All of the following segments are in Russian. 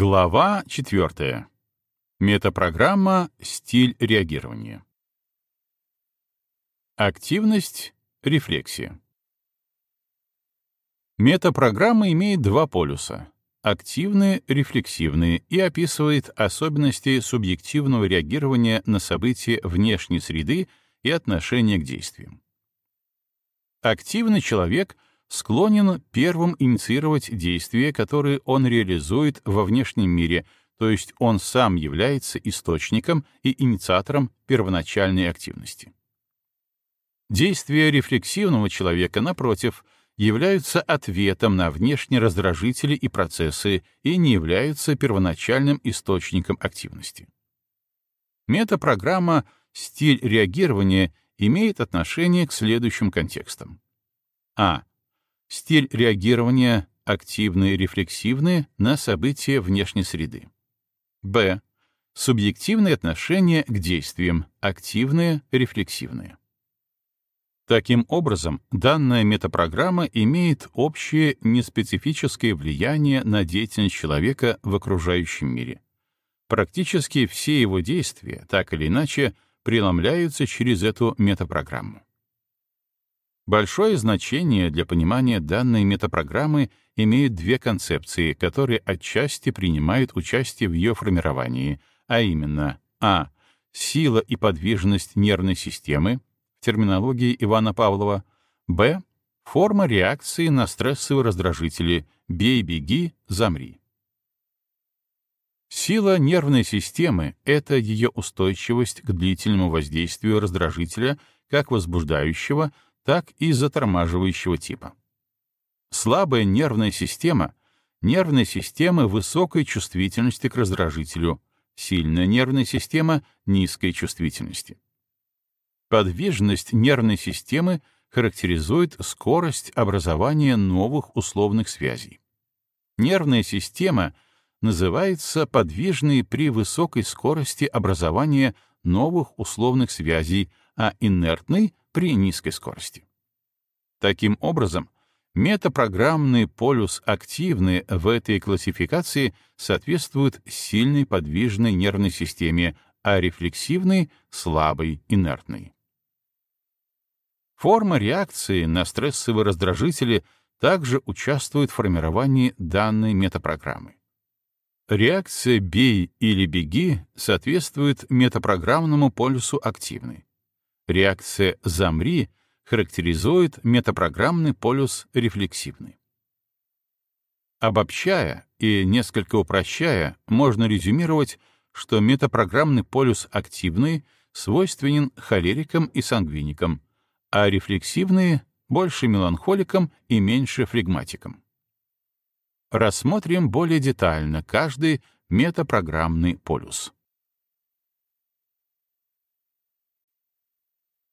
Глава 4. Метапрограмма «Стиль реагирования». Активность, рефлексия. Метапрограмма имеет два полюса — активные, рефлексивные, и описывает особенности субъективного реагирования на события внешней среды и отношения к действиям. Активный человек — склонен первым инициировать действия, которые он реализует во внешнем мире, то есть он сам является источником и инициатором первоначальной активности. Действия рефлексивного человека, напротив, являются ответом на внешние раздражители и процессы и не являются первоначальным источником активности. Метапрограмма «Стиль реагирования» имеет отношение к следующим контекстам. А. Стиль реагирования активный, рефлексивный на события внешней среды. Б. Субъективные отношения к действиям, активные, рефлексивные. Таким образом, данная метапрограмма имеет общее неспецифическое влияние на деятельность человека в окружающем мире. Практически все его действия, так или иначе, преломляются через эту метапрограмму. Большое значение для понимания данной метапрограммы имеют две концепции, которые отчасти принимают участие в ее формировании, а именно а. Сила и подвижность нервной системы, в терминологии Ивана Павлова, б. Форма реакции на стрессовые раздражители «бей, беги, замри». Сила нервной системы — это ее устойчивость к длительному воздействию раздражителя как возбуждающего, так и затормаживающего типа. Слабая нервная система — нервная система высокой чувствительности к раздражителю, сильная нервная система — низкой чувствительности. Подвижность нервной системы характеризует скорость образования новых условных связей. Нервная система называется подвижной при высокой скорости образования новых условных связей, а инертной при низкой скорости. Таким образом, метапрограммный полюс активный в этой классификации соответствует сильной подвижной нервной системе, а рефлексивный — слабой, инертной. Форма реакции на стрессовые раздражители также участвует в формировании данной метапрограммы. Реакция «бей» или «беги» соответствует метапрограммному полюсу активной. Реакция «замри» характеризует метапрограммный полюс рефлексивный. Обобщая и несколько упрощая, можно резюмировать, что метапрограммный полюс активный свойственен холерикам и сангвиникам, а рефлексивные — больше меланхоликам и меньше флегматикам. Рассмотрим более детально каждый метапрограммный полюс.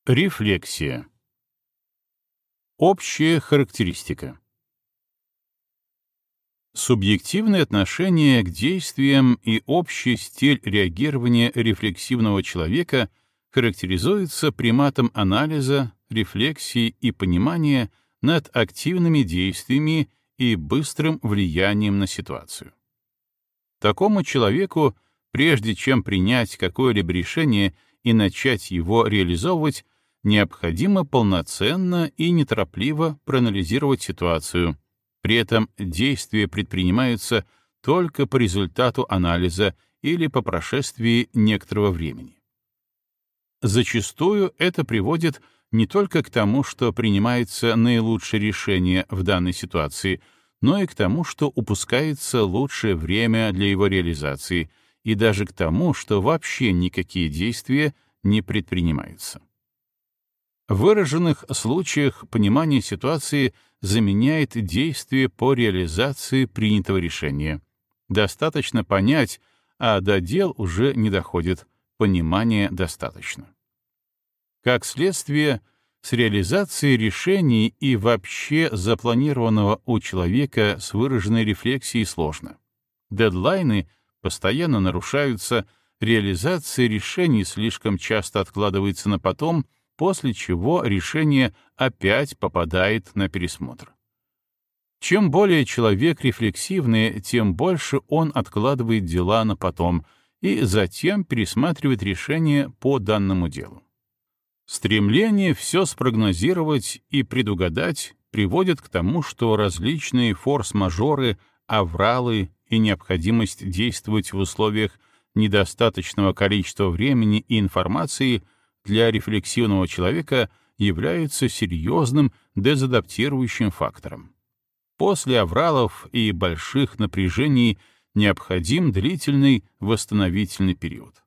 Рефлексия. Общая характеристика. Субъективное отношение к действиям и общий стиль реагирования рефлексивного человека характеризуется приматом анализа, рефлексии и понимания над активными действиями и быстрым влиянием на ситуацию. Такому человеку, прежде чем принять какое-либо решение и начать его реализовывать, необходимо полноценно и неторопливо проанализировать ситуацию. При этом действия предпринимаются только по результату анализа или по прошествии некоторого времени. Зачастую это приводит не только к тому, что принимается наилучшее решение в данной ситуации, но и к тому, что упускается лучшее время для его реализации, и даже к тому, что вообще никакие действия не предпринимаются. В выраженных случаях понимание ситуации заменяет действие по реализации принятого решения. Достаточно понять, а до дел уже не доходит, понимания достаточно. Как следствие, с реализацией решений и вообще запланированного у человека с выраженной рефлексией сложно. Дедлайны постоянно нарушаются, реализация решений слишком часто откладывается на потом — после чего решение опять попадает на пересмотр. Чем более человек рефлексивный, тем больше он откладывает дела на потом и затем пересматривает решение по данному делу. Стремление все спрогнозировать и предугадать приводит к тому, что различные форс-мажоры, авралы и необходимость действовать в условиях недостаточного количества времени и информации для рефлексивного человека являются серьезным дезадаптирующим фактором. После авралов и больших напряжений необходим длительный восстановительный период.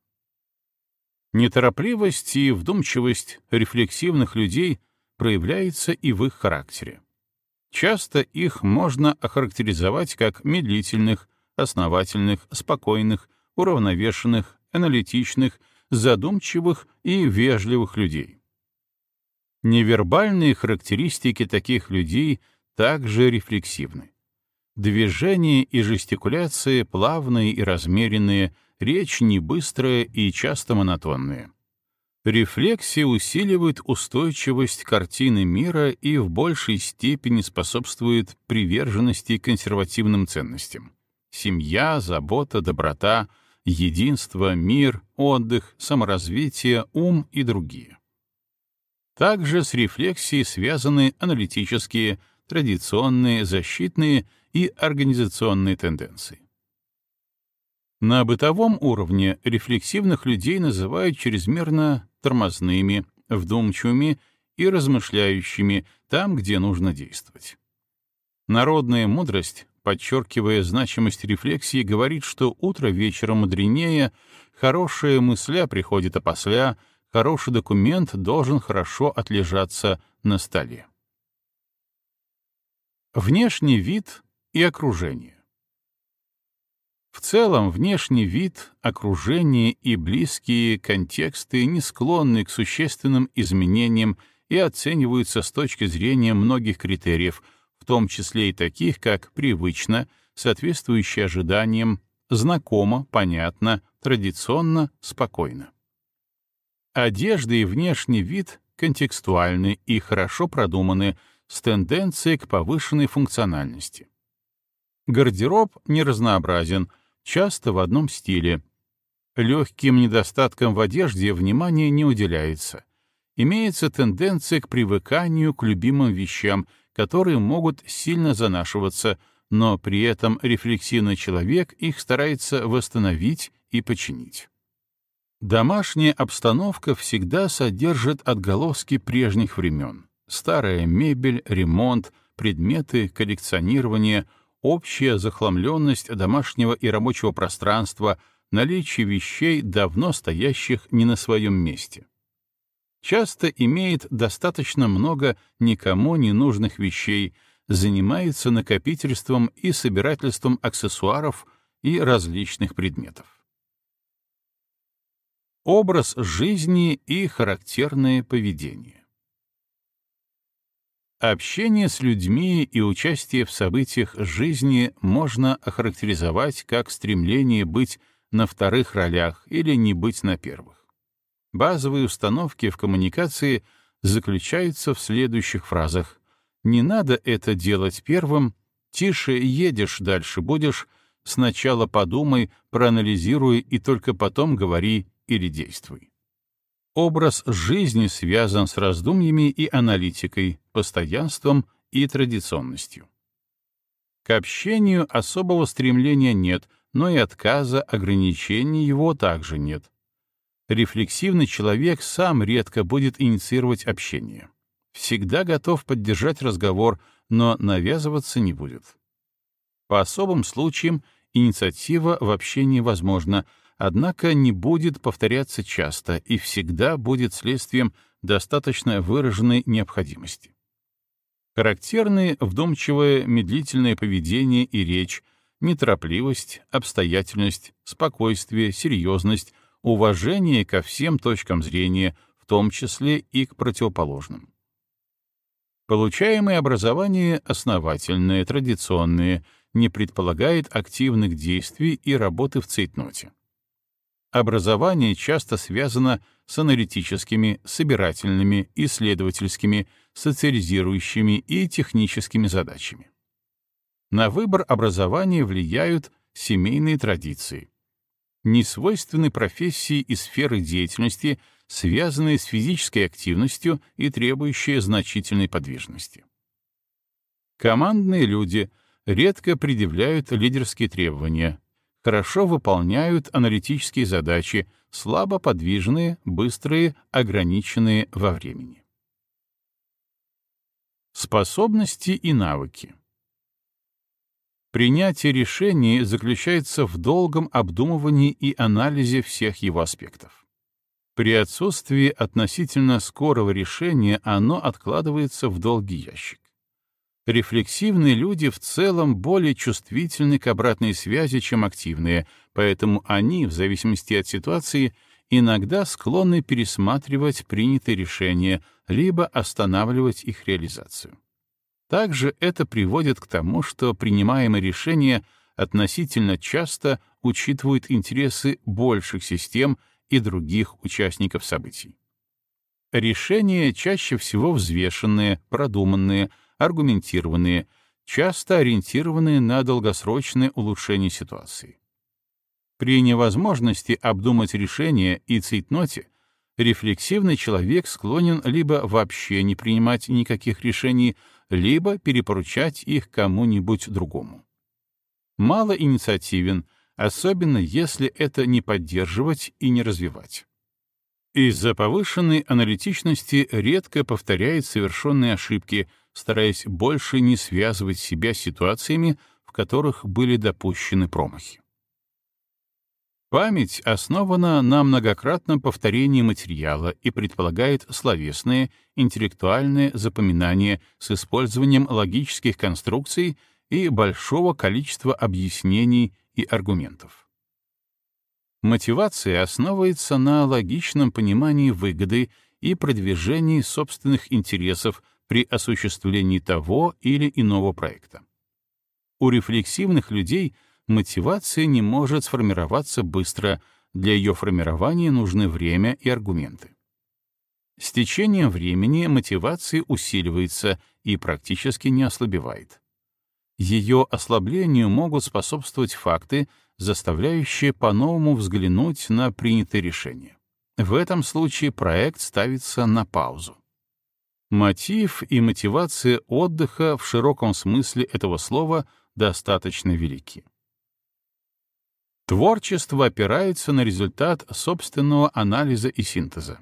Неторопливость и вдумчивость рефлексивных людей проявляется и в их характере. Часто их можно охарактеризовать как медлительных, основательных, спокойных, уравновешенных, аналитичных, задумчивых и вежливых людей. Невербальные характеристики таких людей также рефлексивны. Движения и жестикуляции плавные и размеренные, речь не быстрая и часто монотонная. Рефлексия усиливает устойчивость картины мира и в большей степени способствует приверженности консервативным ценностям. Семья, забота, доброта, единство, мир, отдых, саморазвитие, ум и другие. Также с рефлексией связаны аналитические, традиционные, защитные и организационные тенденции. На бытовом уровне рефлексивных людей называют чрезмерно тормозными, вдумчивыми и размышляющими там, где нужно действовать. Народная мудрость, подчеркивая значимость рефлексии, говорит, что утро вечера мудренее, хорошая мысля приходит опосля, хороший документ должен хорошо отлежаться на столе. Внешний вид и окружение. В целом, внешний вид, окружение и близкие контексты не склонны к существенным изменениям и оцениваются с точки зрения многих критериев, том числе и таких, как привычно, соответствующее ожиданиям, знакомо, понятно, традиционно, спокойно. Одежда и внешний вид контекстуальны и хорошо продуманы, с тенденцией к повышенной функциональности. Гардероб не разнообразен, часто в одном стиле. Легким недостаткам в одежде внимания не уделяется. Имеется тенденция к привыканию к любимым вещам, которые могут сильно занашиваться, но при этом рефлексивный человек их старается восстановить и починить. Домашняя обстановка всегда содержит отголоски прежних времен старая мебель, ремонт, предметы, коллекционирование, общая захламленность домашнего и рабочего пространства, наличие вещей, давно стоящих не на своем месте. Часто имеет достаточно много никому не нужных вещей, занимается накопительством и собирательством аксессуаров и различных предметов. Образ жизни и характерное поведение. Общение с людьми и участие в событиях жизни можно охарактеризовать как стремление быть на вторых ролях или не быть на первых. Базовые установки в коммуникации заключаются в следующих фразах. «Не надо это делать первым», «Тише едешь, дальше будешь», «Сначала подумай, проанализируй и только потом говори или действуй». Образ жизни связан с раздумьями и аналитикой, постоянством и традиционностью. К общению особого стремления нет, но и отказа, ограничений его также нет. Рефлексивный человек сам редко будет инициировать общение. Всегда готов поддержать разговор, но навязываться не будет. По особым случаям инициатива в общении возможна, однако не будет повторяться часто и всегда будет следствием достаточно выраженной необходимости. Характерны вдумчивое медлительное поведение и речь, неторопливость, обстоятельность, спокойствие, серьезность, уважение ко всем точкам зрения, в том числе и к противоположным. Получаемое образование основательное, традиционное, не предполагает активных действий и работы в цейтноте. Образование часто связано с аналитическими, собирательными, исследовательскими, социализирующими и техническими задачами. На выбор образования влияют семейные традиции. Несвойственны профессии и сферы деятельности, связанные с физической активностью и требующие значительной подвижности. Командные люди редко предъявляют лидерские требования, хорошо выполняют аналитические задачи, слабо подвижные, быстрые, ограниченные во времени. Способности и навыки. Принятие решений заключается в долгом обдумывании и анализе всех его аспектов. При отсутствии относительно скорого решения оно откладывается в долгий ящик. Рефлексивные люди в целом более чувствительны к обратной связи, чем активные, поэтому они, в зависимости от ситуации, иногда склонны пересматривать принятые решения, либо останавливать их реализацию. Также это приводит к тому, что принимаемые решения относительно часто учитывают интересы больших систем и других участников событий. Решения чаще всего взвешенные, продуманные, аргументированные, часто ориентированные на долгосрочное улучшение ситуации. При невозможности обдумать решение и цейтноте рефлексивный человек склонен либо вообще не принимать никаких решений, либо перепоручать их кому-нибудь другому. Мало инициативен, особенно если это не поддерживать и не развивать. Из-за повышенной аналитичности редко повторяет совершенные ошибки, стараясь больше не связывать себя с ситуациями, в которых были допущены промахи. Память основана на многократном повторении материала и предполагает словесное, интеллектуальное запоминание с использованием логических конструкций и большого количества объяснений и аргументов. Мотивация основывается на логичном понимании выгоды и продвижении собственных интересов при осуществлении того или иного проекта. У рефлексивных людей мотивация не может сформироваться быстро, для ее формирования нужны время и аргументы. С течением времени мотивация усиливается и практически не ослабевает. Ее ослаблению могут способствовать факты, заставляющие по-новому взглянуть на принятые решения. В этом случае проект ставится на паузу. Мотив и мотивация отдыха в широком смысле этого слова достаточно велики. Творчество опирается на результат собственного анализа и синтеза.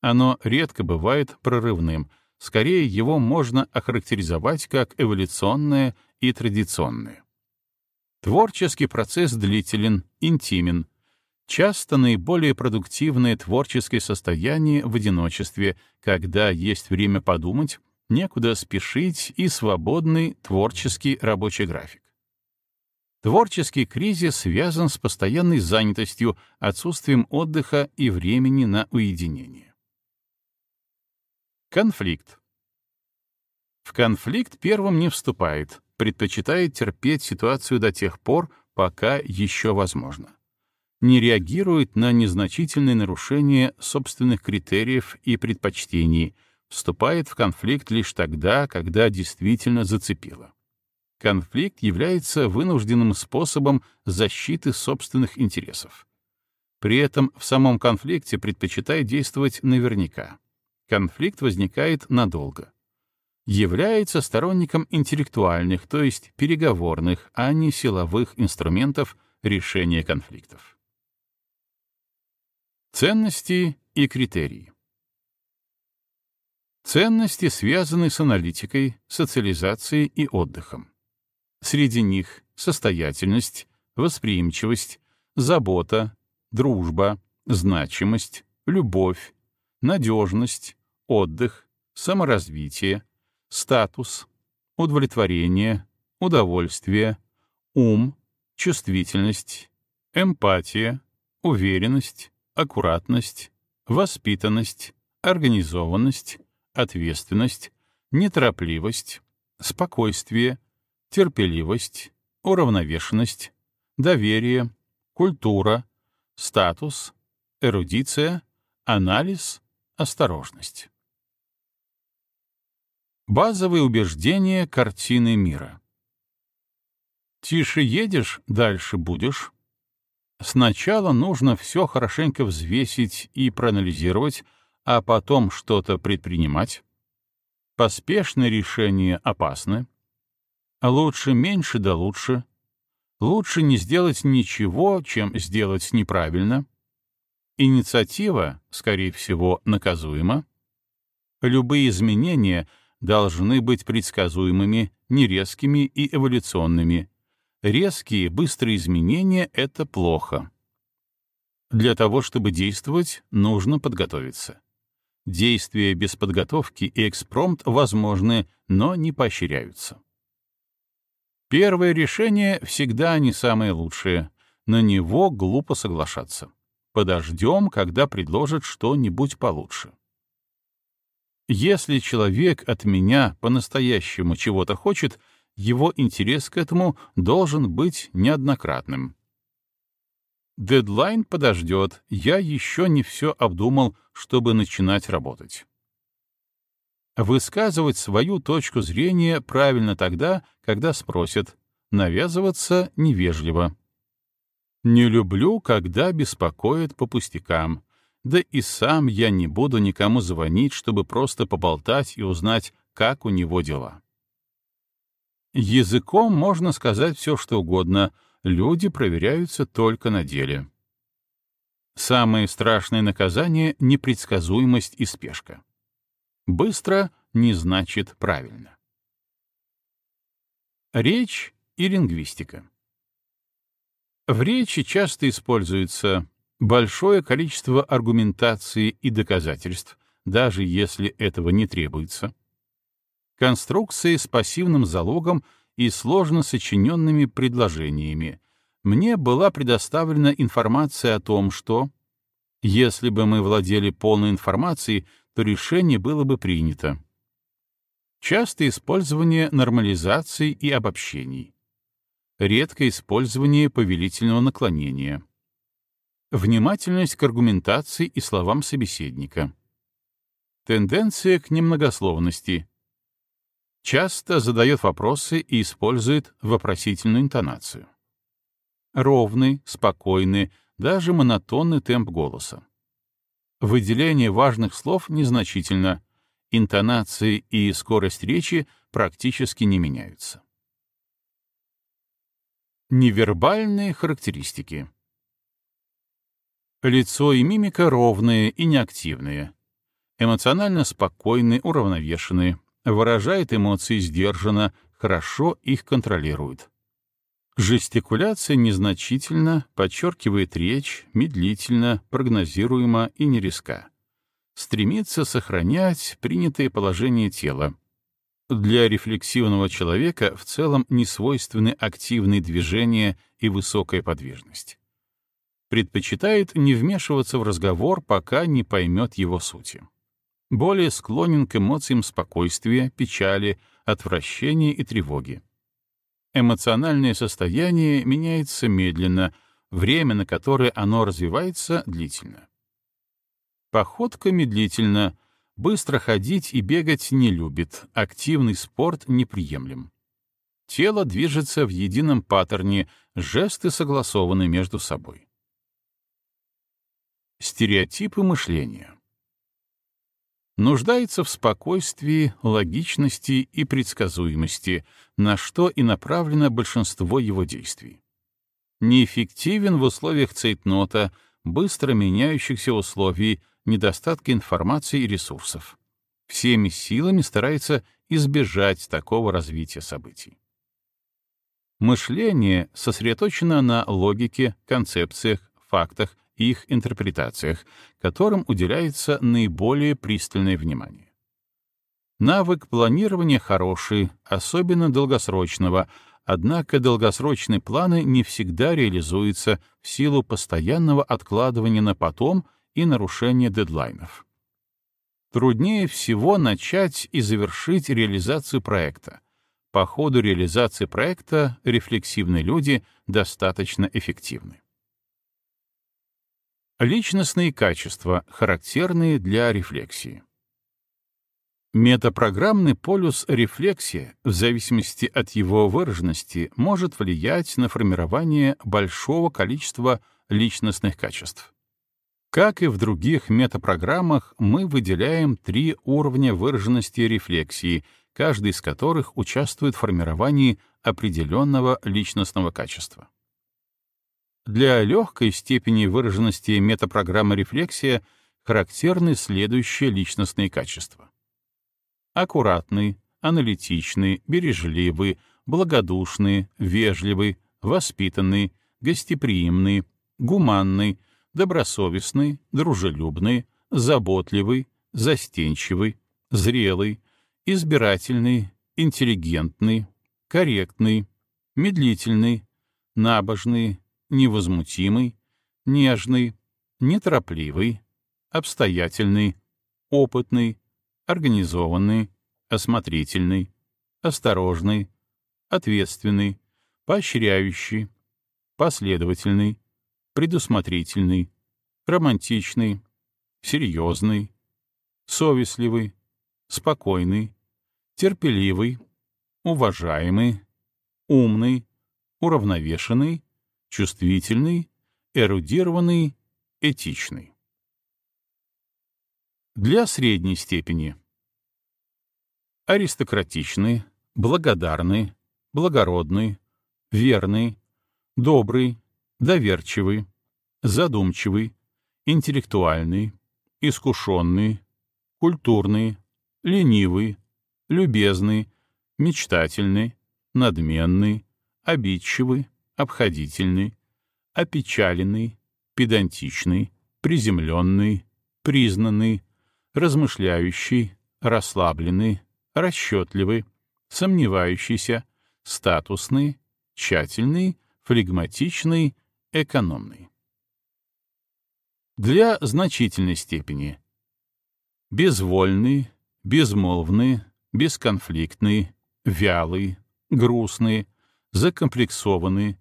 Оно редко бывает прорывным, скорее его можно охарактеризовать как эволюционное и традиционное. Творческий процесс длителен, интимен, Часто наиболее продуктивное творческое состояние в одиночестве, когда есть время подумать, некуда спешить и свободный творческий рабочий график. Творческий кризис связан с постоянной занятостью, отсутствием отдыха и времени на уединение. Конфликт. В конфликт первым не вступает, предпочитает терпеть ситуацию до тех пор, пока еще возможно не реагирует на незначительные нарушения собственных критериев и предпочтений, вступает в конфликт лишь тогда, когда действительно зацепило. Конфликт является вынужденным способом защиты собственных интересов. При этом в самом конфликте предпочитает действовать наверняка. Конфликт возникает надолго. Является сторонником интеллектуальных, то есть переговорных, а не силовых инструментов решения конфликтов. Ценности и критерии. Ценности связаны с аналитикой, социализацией и отдыхом. Среди них состоятельность, восприимчивость, забота, дружба, значимость, любовь, надежность, отдых, саморазвитие, статус, удовлетворение, удовольствие, ум, чувствительность, эмпатия, уверенность, аккуратность, воспитанность, организованность, ответственность, неторопливость, спокойствие, терпеливость, уравновешенность, доверие, культура, статус, эрудиция, анализ, осторожность. Базовые убеждения картины мира. Тише едешь, дальше будешь. Сначала нужно все хорошенько взвесить и проанализировать, а потом что-то предпринимать. Поспешные решения опасны. Лучше меньше да лучше. Лучше не сделать ничего, чем сделать неправильно. Инициатива, скорее всего, наказуема. Любые изменения должны быть предсказуемыми, нерезкими и эволюционными. Резкие, быстрые изменения — это плохо. Для того, чтобы действовать, нужно подготовиться. Действия без подготовки и экспромт возможны, но не поощряются. Первое решение всегда не самое лучшее. На него глупо соглашаться. Подождем, когда предложат что-нибудь получше. Если человек от меня по-настоящему чего-то хочет, его интерес к этому должен быть неоднократным. Дедлайн подождет, я еще не все обдумал, чтобы начинать работать. Высказывать свою точку зрения правильно тогда, когда спросят, навязываться невежливо. Не люблю, когда беспокоят по пустякам, да и сам я не буду никому звонить, чтобы просто поболтать и узнать, как у него дела. Языком можно сказать все, что угодно, люди проверяются только на деле. Самое страшное наказание — непредсказуемость и спешка. Быстро не значит правильно. Речь и лингвистика. В речи часто используется большое количество аргументации и доказательств, даже если этого не требуется, конструкции с пассивным залогом и сложно сочиненными предложениями, мне была предоставлена информация о том, что, если бы мы владели полной информацией, то решение было бы принято. Частое использование нормализаций и обобщений. Редкое использование повелительного наклонения. Внимательность к аргументации и словам собеседника. Тенденция к немногословности. Часто задает вопросы и использует вопросительную интонацию. Ровный, спокойный, даже монотонный темп голоса. Выделение важных слов незначительно, интонации и скорость речи практически не меняются. Невербальные характеристики. Лицо и мимика ровные и неактивные. Эмоционально спокойны, уравновешенные. Выражает эмоции сдержанно, хорошо их контролирует. Жестикуляция незначительно, подчеркивает речь, медлительно, прогнозируемо и нерезка. Стремится сохранять принятое положение тела. Для рефлексивного человека в целом не свойственны активные движения и высокая подвижность предпочитает не вмешиваться в разговор, пока не поймет его сути. Более склонен к эмоциям спокойствия, печали, отвращения и тревоги. Эмоциональное состояние меняется медленно, время, на которое оно развивается, длительно. Походка медлительна, быстро ходить и бегать не любит, активный спорт неприемлем. Тело движется в едином паттерне, жесты согласованы между собой. Стереотипы мышления. Нуждается в спокойствии, логичности и предсказуемости, на что и направлено большинство его действий. Неэффективен в условиях цейтнота, быстро меняющихся условий, недостатка информации и ресурсов. Всеми силами старается избежать такого развития событий. Мышление сосредоточено на логике, концепциях, фактах их интерпретациях, которым уделяется наиболее пристальное внимание. Навык планирования хороший, особенно долгосрочного, однако долгосрочные планы не всегда реализуются в силу постоянного откладывания на потом и нарушения дедлайнов. Труднее всего начать и завершить реализацию проекта. По ходу реализации проекта рефлексивные люди достаточно эффективны. Личностные качества, характерные для рефлексии. Метапрограммный полюс рефлексии, в зависимости от его выраженности, может влиять на формирование большого количества личностных качеств. Как и в других метапрограммах, мы выделяем три уровня выраженности рефлексии, каждый из которых участвует в формировании определенного личностного качества. Для легкой степени выраженности метапрограммы рефлексия характерны следующие личностные качества аккуратный, аналитичный, бережливый, благодушный, вежливый, воспитанный, гостеприимный, гуманный, добросовестный, дружелюбный, заботливый, застенчивый, зрелый, избирательный, интеллигентный, корректный, медлительный, набожный, невозмутимый, нежный, неторопливый, обстоятельный, опытный, организованный, осмотрительный, осторожный, ответственный, поощряющий, последовательный, предусмотрительный, романтичный, серьезный, совестливый, спокойный, терпеливый, уважаемый, умный, уравновешенный, чувствительный, эрудированный, этичный. Для средней степени. Аристократичный, благодарный, благородный, верный, добрый, доверчивый, задумчивый, интеллектуальный, искушенный, культурный, ленивый, любезный, мечтательный, надменный, обидчивый, обходительный, опечаленный, педантичный, приземленный, признанный, размышляющий, расслабленный, расчетливый, сомневающийся, статусный, тщательный, флегматичный, экономный. Для значительной степени. Безвольный, безмолвный, бесконфликтный, вялый, грустный, закомплексованный,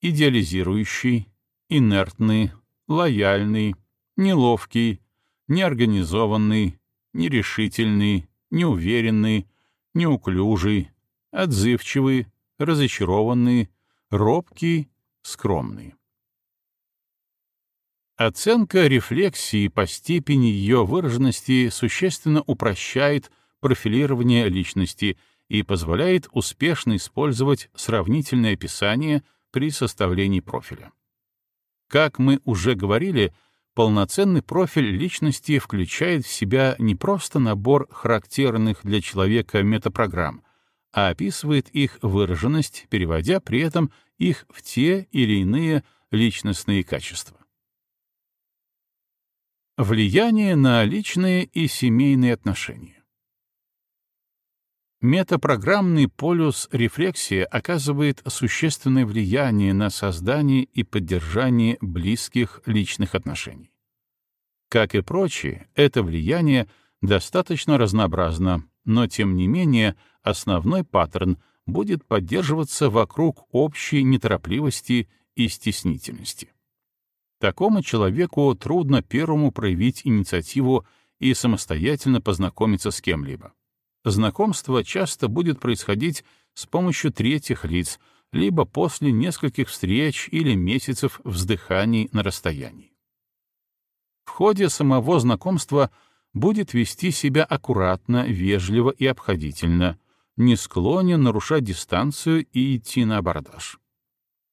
идеализирующий, инертный, лояльный, неловкий, неорганизованный, нерешительный, неуверенный, неуклюжий, отзывчивый, разочарованный, робкий, скромный. Оценка рефлексии по степени ее выраженности существенно упрощает профилирование личности и позволяет успешно использовать сравнительное описание при составлении профиля. Как мы уже говорили, Полноценный профиль личности включает в себя не просто набор характерных для человека метапрограмм, а описывает их выраженность, переводя при этом их в те или иные личностные качества. Влияние на личные и семейные отношения. Метапрограммный полюс рефлексии оказывает существенное влияние на создание и поддержание близких личных отношений. Как и прочие, это влияние достаточно разнообразно, но тем не менее основной паттерн будет поддерживаться вокруг общей неторопливости и стеснительности. Такому человеку трудно первому проявить инициативу и самостоятельно познакомиться с кем-либо знакомство часто будет происходить с помощью третьих лиц, либо после нескольких встреч или месяцев вздыханий на расстоянии. В ходе самого знакомства будет вести себя аккуратно, вежливо и обходительно, не склонен нарушать дистанцию и идти на абордаж.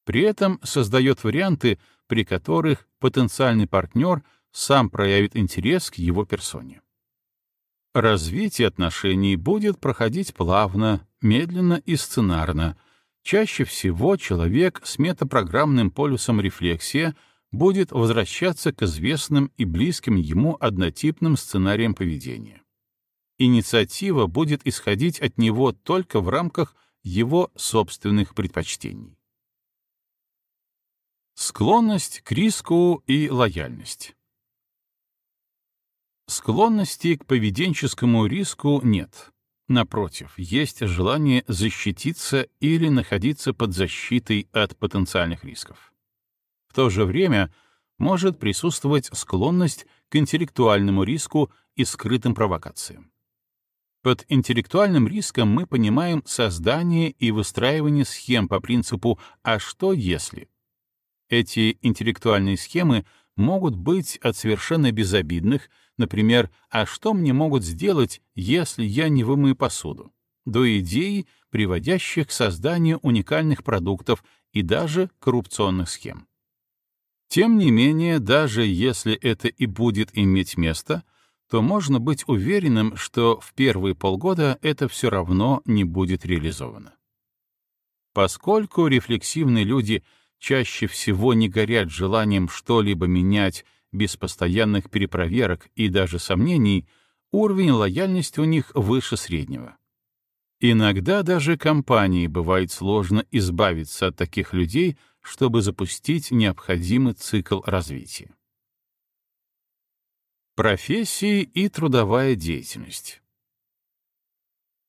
При этом создает варианты, при которых потенциальный партнер сам проявит интерес к его персоне. Развитие отношений будет проходить плавно, медленно и сценарно. Чаще всего человек с метапрограммным полюсом рефлексия будет возвращаться к известным и близким ему однотипным сценариям поведения. Инициатива будет исходить от него только в рамках его собственных предпочтений. Склонность к риску и лояльность. Склонности к поведенческому риску нет. Напротив, есть желание защититься или находиться под защитой от потенциальных рисков. В то же время может присутствовать склонность к интеллектуальному риску и скрытым провокациям. Под интеллектуальным риском мы понимаем создание и выстраивание схем по принципу «а что если?». Эти интеллектуальные схемы могут быть от совершенно безобидных, например, «а что мне могут сделать, если я не вымою посуду?», до идей, приводящих к созданию уникальных продуктов и даже коррупционных схем. Тем не менее, даже если это и будет иметь место, то можно быть уверенным, что в первые полгода это все равно не будет реализовано. Поскольку рефлексивные люди чаще всего не горят желанием что-либо менять без постоянных перепроверок и даже сомнений, уровень лояльности у них выше среднего. Иногда даже компании бывает сложно избавиться от таких людей, чтобы запустить необходимый цикл развития. Профессии и трудовая деятельность.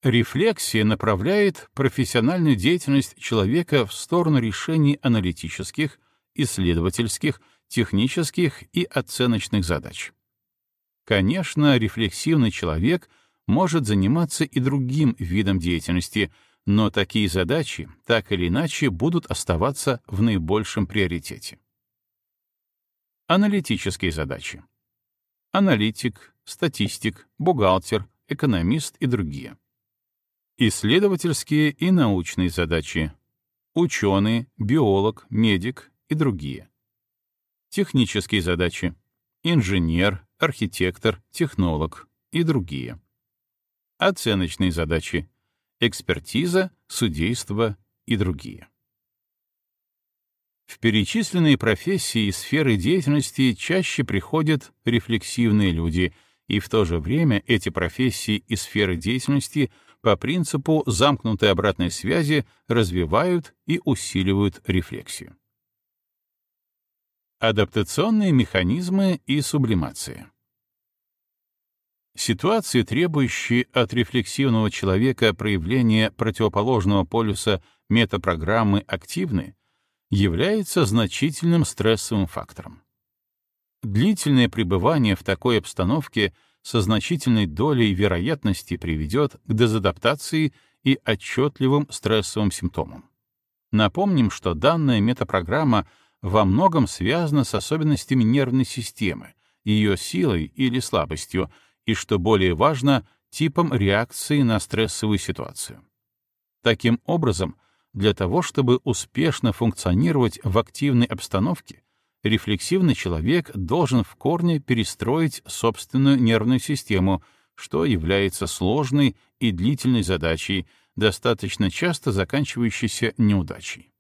Рефлексия направляет профессиональную деятельность человека в сторону решений аналитических, исследовательских, технических и оценочных задач. Конечно, рефлексивный человек может заниматься и другим видом деятельности, но такие задачи так или иначе будут оставаться в наибольшем приоритете. Аналитические задачи аналитик, статистик, бухгалтер, экономист и другие. Исследовательские и научные задачи. Ученый, биолог, медик и другие. Технические задачи. Инженер, архитектор, технолог и другие. Оценочные задачи. Экспертиза, судейство и другие. В перечисленные профессии и сферы деятельности чаще приходят рефлексивные люди, и в то же время эти профессии и сферы деятельности по принципу замкнутой обратной связи развивают и усиливают рефлексию. Адаптационные механизмы и сублимация. Ситуации, требующие от рефлексивного человека проявления противоположного полюса метапрограммы активны, является значительным стрессовым фактором. Длительное пребывание в такой обстановке со значительной долей вероятности приведет к дезадаптации и отчетливым стрессовым симптомам. Напомним, что данная метапрограмма во многом связана с особенностями нервной системы, ее силой или слабостью, и, что более важно, типом реакции на стрессовую ситуацию. Таким образом, для того, чтобы успешно функционировать в активной обстановке, рефлексивный человек должен в корне перестроить собственную нервную систему, что является сложной и длительной задачей, достаточно часто заканчивающейся неудачей.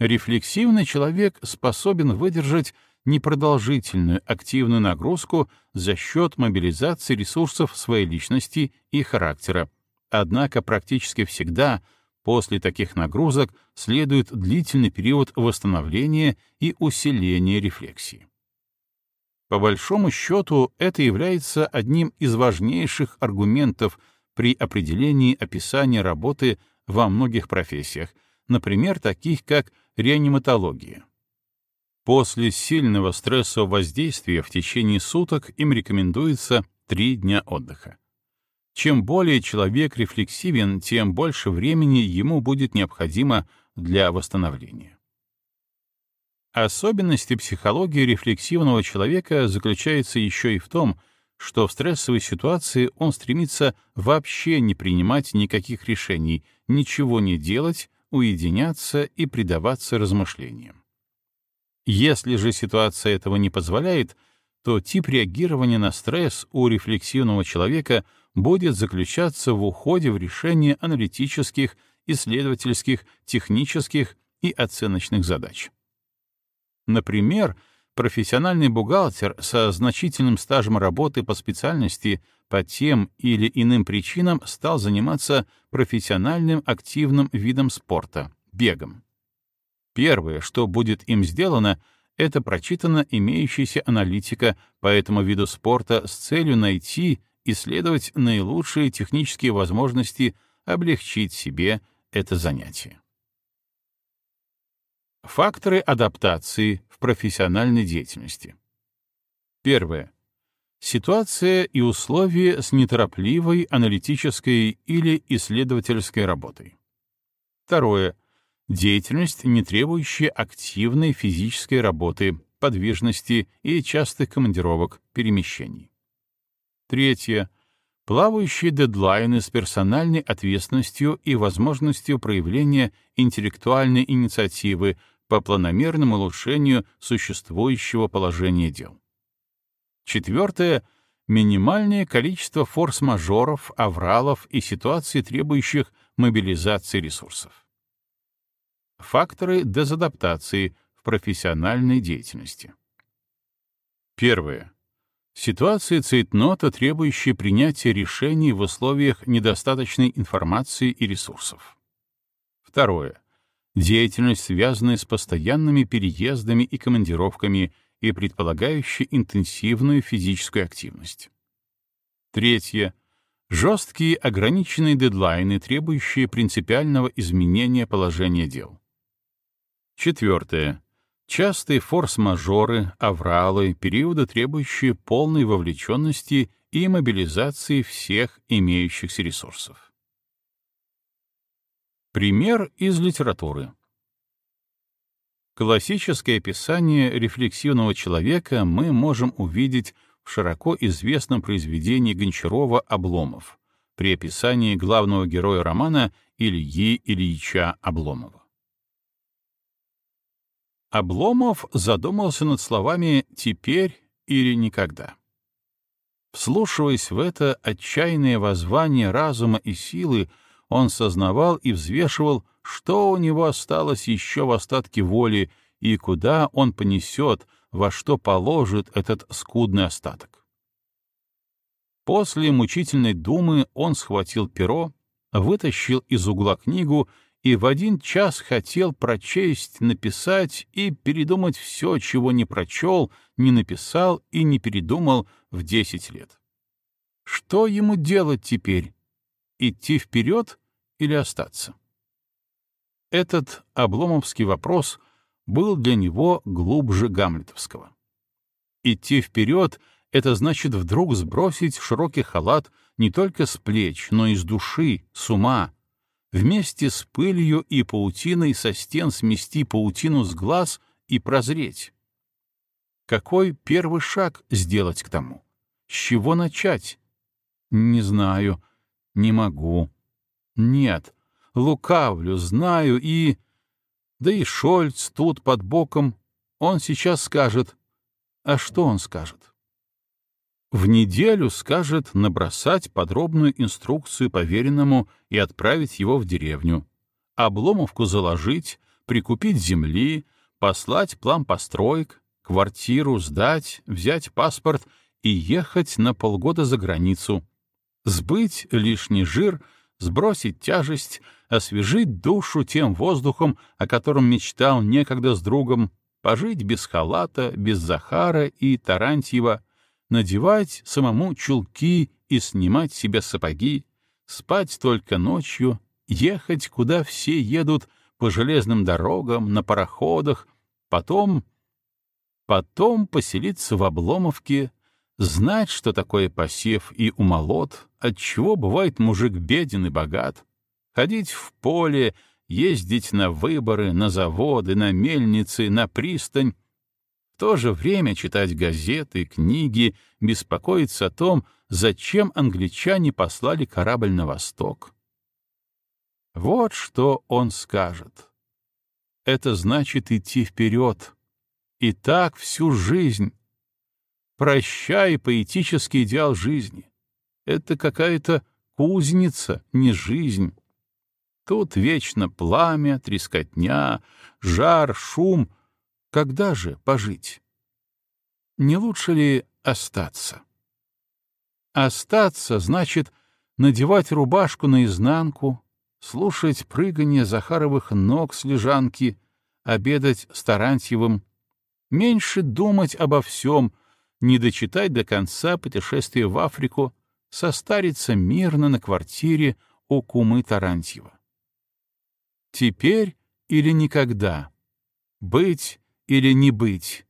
Рефлексивный человек способен выдержать непродолжительную активную нагрузку за счет мобилизации ресурсов своей личности и характера, однако практически всегда — После таких нагрузок следует длительный период восстановления и усиления рефлексии. По большому счету, это является одним из важнейших аргументов при определении описания работы во многих профессиях, например, таких как реаниматология. После сильного стрессового воздействия в течение суток им рекомендуется три дня отдыха. Чем более человек рефлексивен, тем больше времени ему будет необходимо для восстановления. Особенности психологии рефлексивного человека заключаются еще и в том, что в стрессовой ситуации он стремится вообще не принимать никаких решений, ничего не делать, уединяться и предаваться размышлениям. Если же ситуация этого не позволяет, то тип реагирования на стресс у рефлексивного человека — будет заключаться в уходе в решение аналитических, исследовательских, технических и оценочных задач. Например, профессиональный бухгалтер со значительным стажем работы по специальности по тем или иным причинам стал заниматься профессиональным активным видом спорта — бегом. Первое, что будет им сделано, это прочитана имеющаяся аналитика по этому виду спорта с целью найти исследовать наилучшие технические возможности облегчить себе это занятие. Факторы адаптации в профессиональной деятельности. Первое. Ситуация и условия с неторопливой аналитической или исследовательской работой. Второе. Деятельность, не требующая активной физической работы, подвижности и частых командировок, перемещений. Третье. Плавающие дедлайны с персональной ответственностью и возможностью проявления интеллектуальной инициативы по планомерному улучшению существующего положения дел. Четвертое — минимальное количество форс-мажоров, авралов и ситуаций, требующих мобилизации ресурсов. Факторы дезадаптации в профессиональной деятельности. Первое. Ситуации цейтнота, требующие принятия решений в условиях недостаточной информации и ресурсов. Второе. Деятельность, связанная с постоянными переездами и командировками и предполагающая интенсивную физическую активность. Третье. Жесткие ограниченные дедлайны, требующие принципиального изменения положения дел. Четвертое. Частые форс-мажоры, авралы, периоды, требующие полной вовлеченности и мобилизации всех имеющихся ресурсов. Пример из литературы. Классическое описание рефлексивного человека мы можем увидеть в широко известном произведении Гончарова «Обломов» при описании главного героя романа Ильи Ильича Обломова. Обломов задумался над словами «теперь или никогда». Вслушиваясь в это отчаянное воззвание разума и силы, он сознавал и взвешивал, что у него осталось еще в остатке воли и куда он понесет, во что положит этот скудный остаток. После мучительной думы он схватил перо, вытащил из угла книгу и в один час хотел прочесть, написать и передумать все, чего не прочел, не написал и не передумал в десять лет. Что ему делать теперь? Идти вперед или остаться? Этот обломовский вопрос был для него глубже гамлетовского. Идти вперед — это значит вдруг сбросить широкий халат не только с плеч, но и с души, с ума, вместе с пылью и паутиной со стен смести паутину с глаз и прозреть. Какой первый шаг сделать к тому? С чего начать? Не знаю, не могу. Нет, лукавлю, знаю и... Да и Шольц тут под боком. Он сейчас скажет. А что он скажет? В неделю скажет набросать подробную инструкцию поверенному и отправить его в деревню. Обломовку заложить, прикупить земли, послать план построек, квартиру сдать, взять паспорт и ехать на полгода за границу. Сбыть лишний жир — сбросить тяжесть, освежить душу тем воздухом, о котором мечтал некогда с другом, пожить без халата, без Захара и Тарантьева, надевать самому чулки и снимать себе сапоги, спать только ночью, ехать, куда все едут, по железным дорогам, на пароходах, потом... Потом поселиться в Обломовке, знать, что такое посев и умолот, отчего бывает мужик беден и богат, ходить в поле, ездить на выборы, на заводы, на мельницы, на пристань, в то же время читать газеты, книги, беспокоиться о том, зачем англичане послали корабль на восток. Вот что он скажет. Это значит идти вперед. И так всю жизнь, Прощай поэтический идеал жизни. Это какая-то кузница, не жизнь. Тут вечно пламя, трескотня, жар, шум. Когда же пожить? Не лучше ли остаться? Остаться значит надевать рубашку наизнанку, слушать прыгание Захаровых ног с лежанки, обедать с Тарантьевым, меньше думать обо всем, не дочитать до конца путешествия в Африку, состариться мирно на квартире у кумы Тарантьева. Теперь или никогда? Быть или не быть?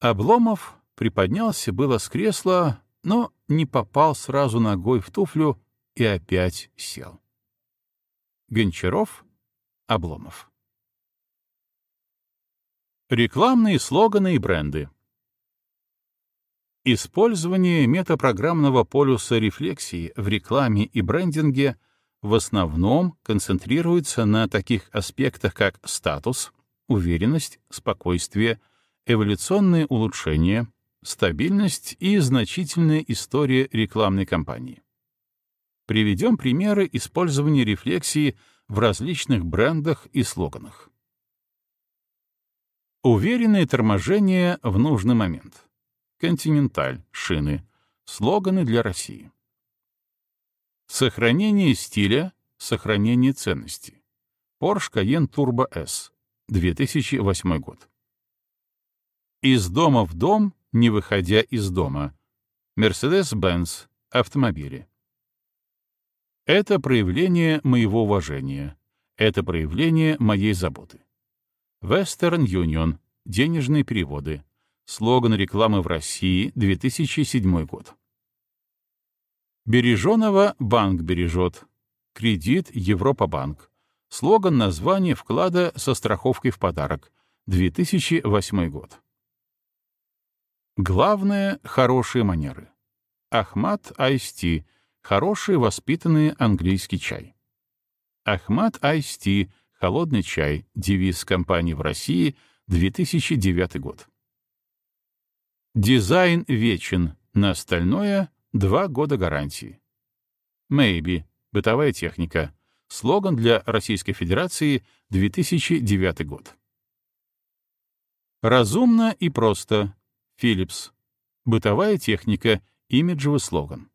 Обломов приподнялся было с кресла, но не попал сразу ногой в туфлю и опять сел. Гончаров, Обломов. Рекламные слоганы и бренды. Использование метапрограммного полюса рефлексии в рекламе и брендинге в основном концентрируется на таких аспектах, как статус, уверенность, спокойствие, эволюционные улучшения, стабильность и значительная история рекламной кампании. Приведем примеры использования рефлексии в различных брендах и слоганах. Уверенное торможение в нужный момент. Континенталь, шины, слоганы для России. Сохранение стиля, сохранение ценности. Porsche Cayenne Turbo S, 2008 год. Из дома в дом, не выходя из дома. Mercedes-Benz, автомобили. Это проявление моего уважения. Это проявление моей заботы. Western Union. Денежные переводы. Слоган рекламы в России, 2007 год. Береженого банк бережет. Кредит Европа-банк. Слоган названия вклада со страховкой в подарок. 2008 год. Главное — хорошие манеры. Ахмат Айсти — хороший воспитанный английский чай. Ахмат Айсти Холодный чай. Девиз компании в России. 2009 год. Дизайн вечен. На остальное — два года гарантии. Maybe. Бытовая техника. Слоган для Российской Федерации. 2009 год. Разумно и просто. Philips. Бытовая техника. Имиджевый слоган.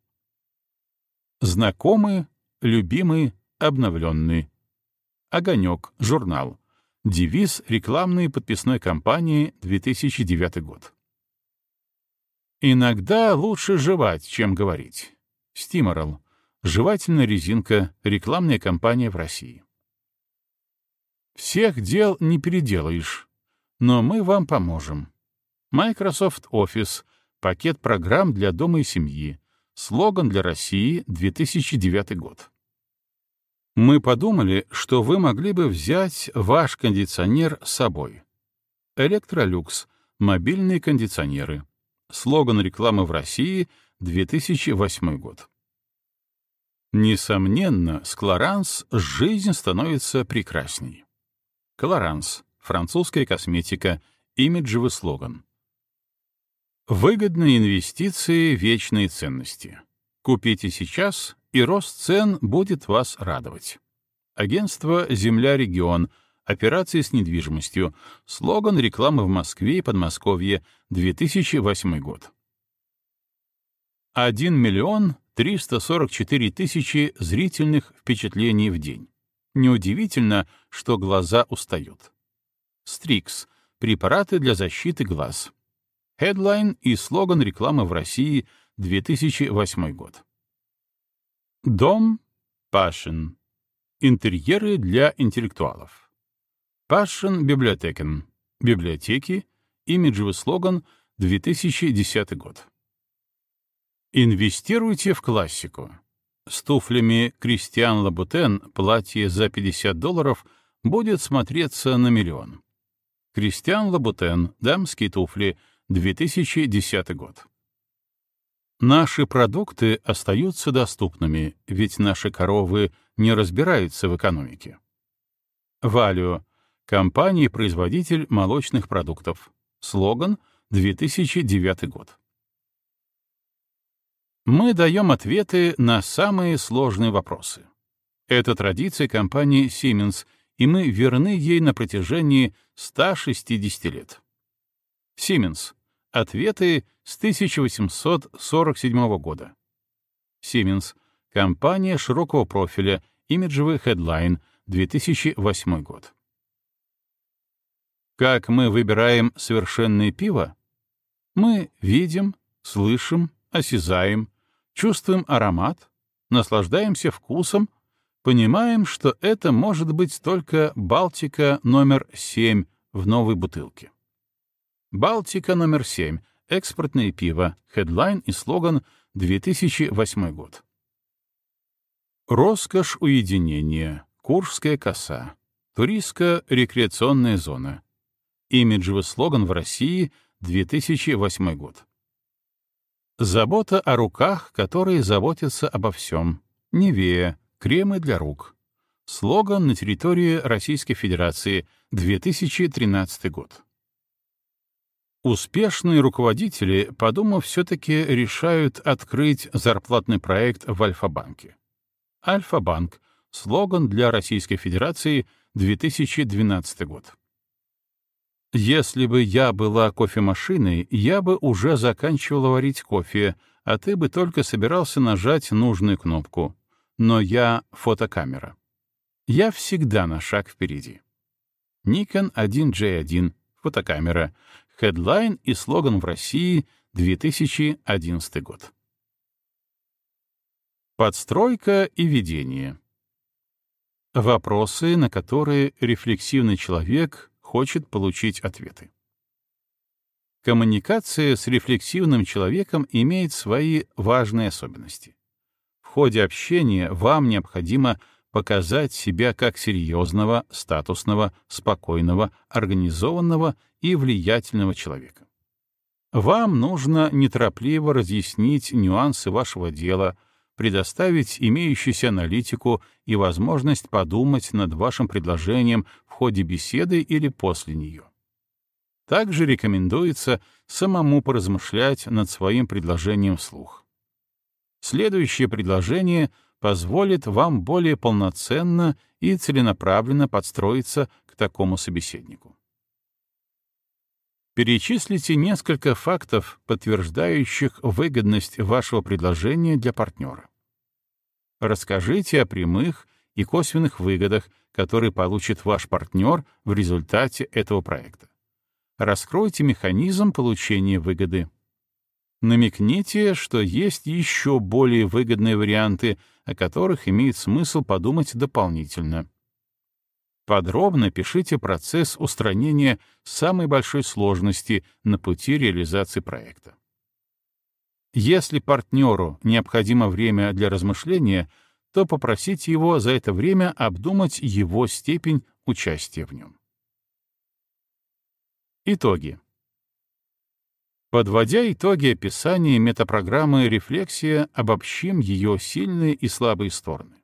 Знакомый, любимый, обновленный. «Огонек», журнал. Девиз рекламной подписной кампании 2009 год. Иногда лучше жевать, чем говорить. Стиморал. Жевательная резинка. Рекламная кампания в России. Всех дел не переделаешь, но мы вам поможем. Microsoft Office. Пакет программ для дома и семьи. Слоган для России 2009 год. Мы подумали, что вы могли бы взять ваш кондиционер с собой. Электролюкс. Мобильные кондиционеры. Слоган рекламы в России 2008 год. Несомненно, с Клоранс жизнь становится прекрасней. Клоранс. Французская косметика. Имиджевый слоган. Выгодные инвестиции — вечные ценности. Купите сейчас и рост цен будет вас радовать. Агентство «Земля-регион», операции с недвижимостью, слоган рекламы в Москве и Подмосковье, 2008 год. 1 миллион 344 тысячи зрительных впечатлений в день. Неудивительно, что глаза устают. Стрикс — препараты для защиты глаз. Хедлайн и слоган рекламы в России, 2008 год. Дом Пашин. Интерьеры для интеллектуалов. Пашин библиотекен. Библиотеки. Имиджевый слоган 2010 год. Инвестируйте в классику. С туфлями Кристиан Лабутен платье за 50 долларов будет смотреться на миллион. Кристиан Лабутен, дамские туфли, 2010 год. Наши продукты остаются доступными, ведь наши коровы не разбираются в экономике. Валио — компания-производитель молочных продуктов. Слоган — 2009 год. Мы даем ответы на самые сложные вопросы. Это традиция компании Siemens, и мы верны ей на протяжении 160 лет. Siemens Ответы с 1847 года. Siemens. Компания широкого профиля. Имиджевый хедлайн. 2008 год. Как мы выбираем совершенное пиво? Мы видим, слышим, осязаем, чувствуем аромат, наслаждаемся вкусом, понимаем, что это может быть только Балтика номер 7 в новой бутылке. Балтика номер 7 — Экспортное пиво. Хедлайн и слоган 2008 год. Роскошь уединения. Куршская коса. Туристско-рекреационная зона. Имиджевый слоган в России 2008 год. Забота о руках, которые заботятся обо всем. Невея. Кремы для рук. Слоган на территории Российской Федерации 2013 год. Успешные руководители, подумав, все-таки решают открыть зарплатный проект в Альфа-банке. Альфа-банк — слоган для Российской Федерации 2012 год. Если бы я была кофемашиной, я бы уже заканчивала варить кофе, а ты бы только собирался нажать нужную кнопку. Но я — фотокамера. Я всегда на шаг впереди. Nikon 1J1, фотокамера, Хедлайн и слоган в России 2011 год. Подстройка и ведение. Вопросы, на которые рефлексивный человек хочет получить ответы. Коммуникация с рефлексивным человеком имеет свои важные особенности. В ходе общения вам необходимо показать себя как серьезного, статусного, спокойного, организованного и влиятельного человека. Вам нужно неторопливо разъяснить нюансы вашего дела, предоставить имеющуюся аналитику и возможность подумать над вашим предложением в ходе беседы или после нее. Также рекомендуется самому поразмышлять над своим предложением вслух. Следующее предложение — позволит вам более полноценно и целенаправленно подстроиться к такому собеседнику. Перечислите несколько фактов, подтверждающих выгодность вашего предложения для партнера. Расскажите о прямых и косвенных выгодах, которые получит ваш партнер в результате этого проекта. Раскройте механизм получения выгоды. Намекните, что есть еще более выгодные варианты — о которых имеет смысл подумать дополнительно. Подробно пишите процесс устранения самой большой сложности на пути реализации проекта. Если партнеру необходимо время для размышления, то попросите его за это время обдумать его степень участия в нем. Итоги. Подводя итоги описания метапрограммы «Рефлексия», обобщим ее сильные и слабые стороны.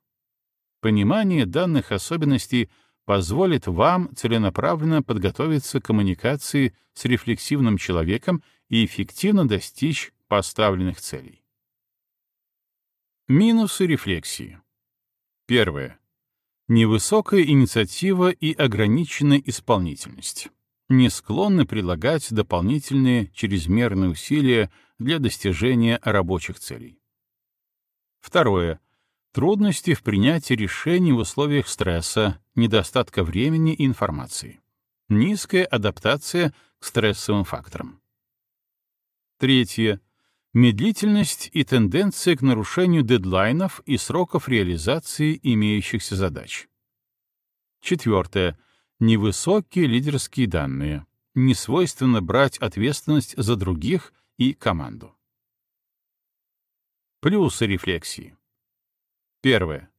Понимание данных особенностей позволит вам целенаправленно подготовиться к коммуникации с рефлексивным человеком и эффективно достичь поставленных целей. Минусы рефлексии. Первое. Невысокая инициатива и ограниченная исполнительность не склонны прилагать дополнительные чрезмерные усилия для достижения рабочих целей. Второе. Трудности в принятии решений в условиях стресса, недостатка времени и информации. Низкая адаптация к стрессовым факторам. Третье. Медлительность и тенденция к нарушению дедлайнов и сроков реализации имеющихся задач. Четвертое невысокие лидерские данные, не свойственно брать ответственность за других и команду. Плюсы рефлексии. Первое.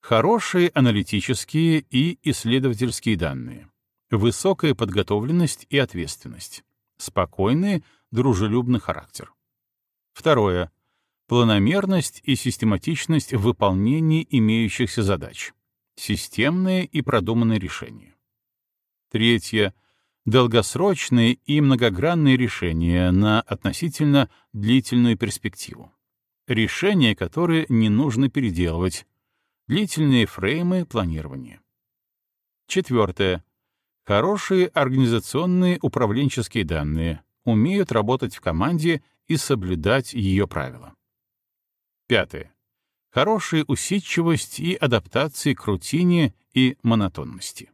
Хорошие аналитические и исследовательские данные. Высокая подготовленность и ответственность. Спокойный, дружелюбный характер. Второе. Планомерность и систематичность в выполнении имеющихся задач. Системные и продуманные решения. Третье — долгосрочные и многогранные решения на относительно длительную перспективу. Решения, которые не нужно переделывать. Длительные фреймы планирования. Четвертое. Хорошие организационные управленческие данные, умеют работать в команде и соблюдать ее правила. Пятое. Хорошая усидчивость и адаптация к рутине и монотонности.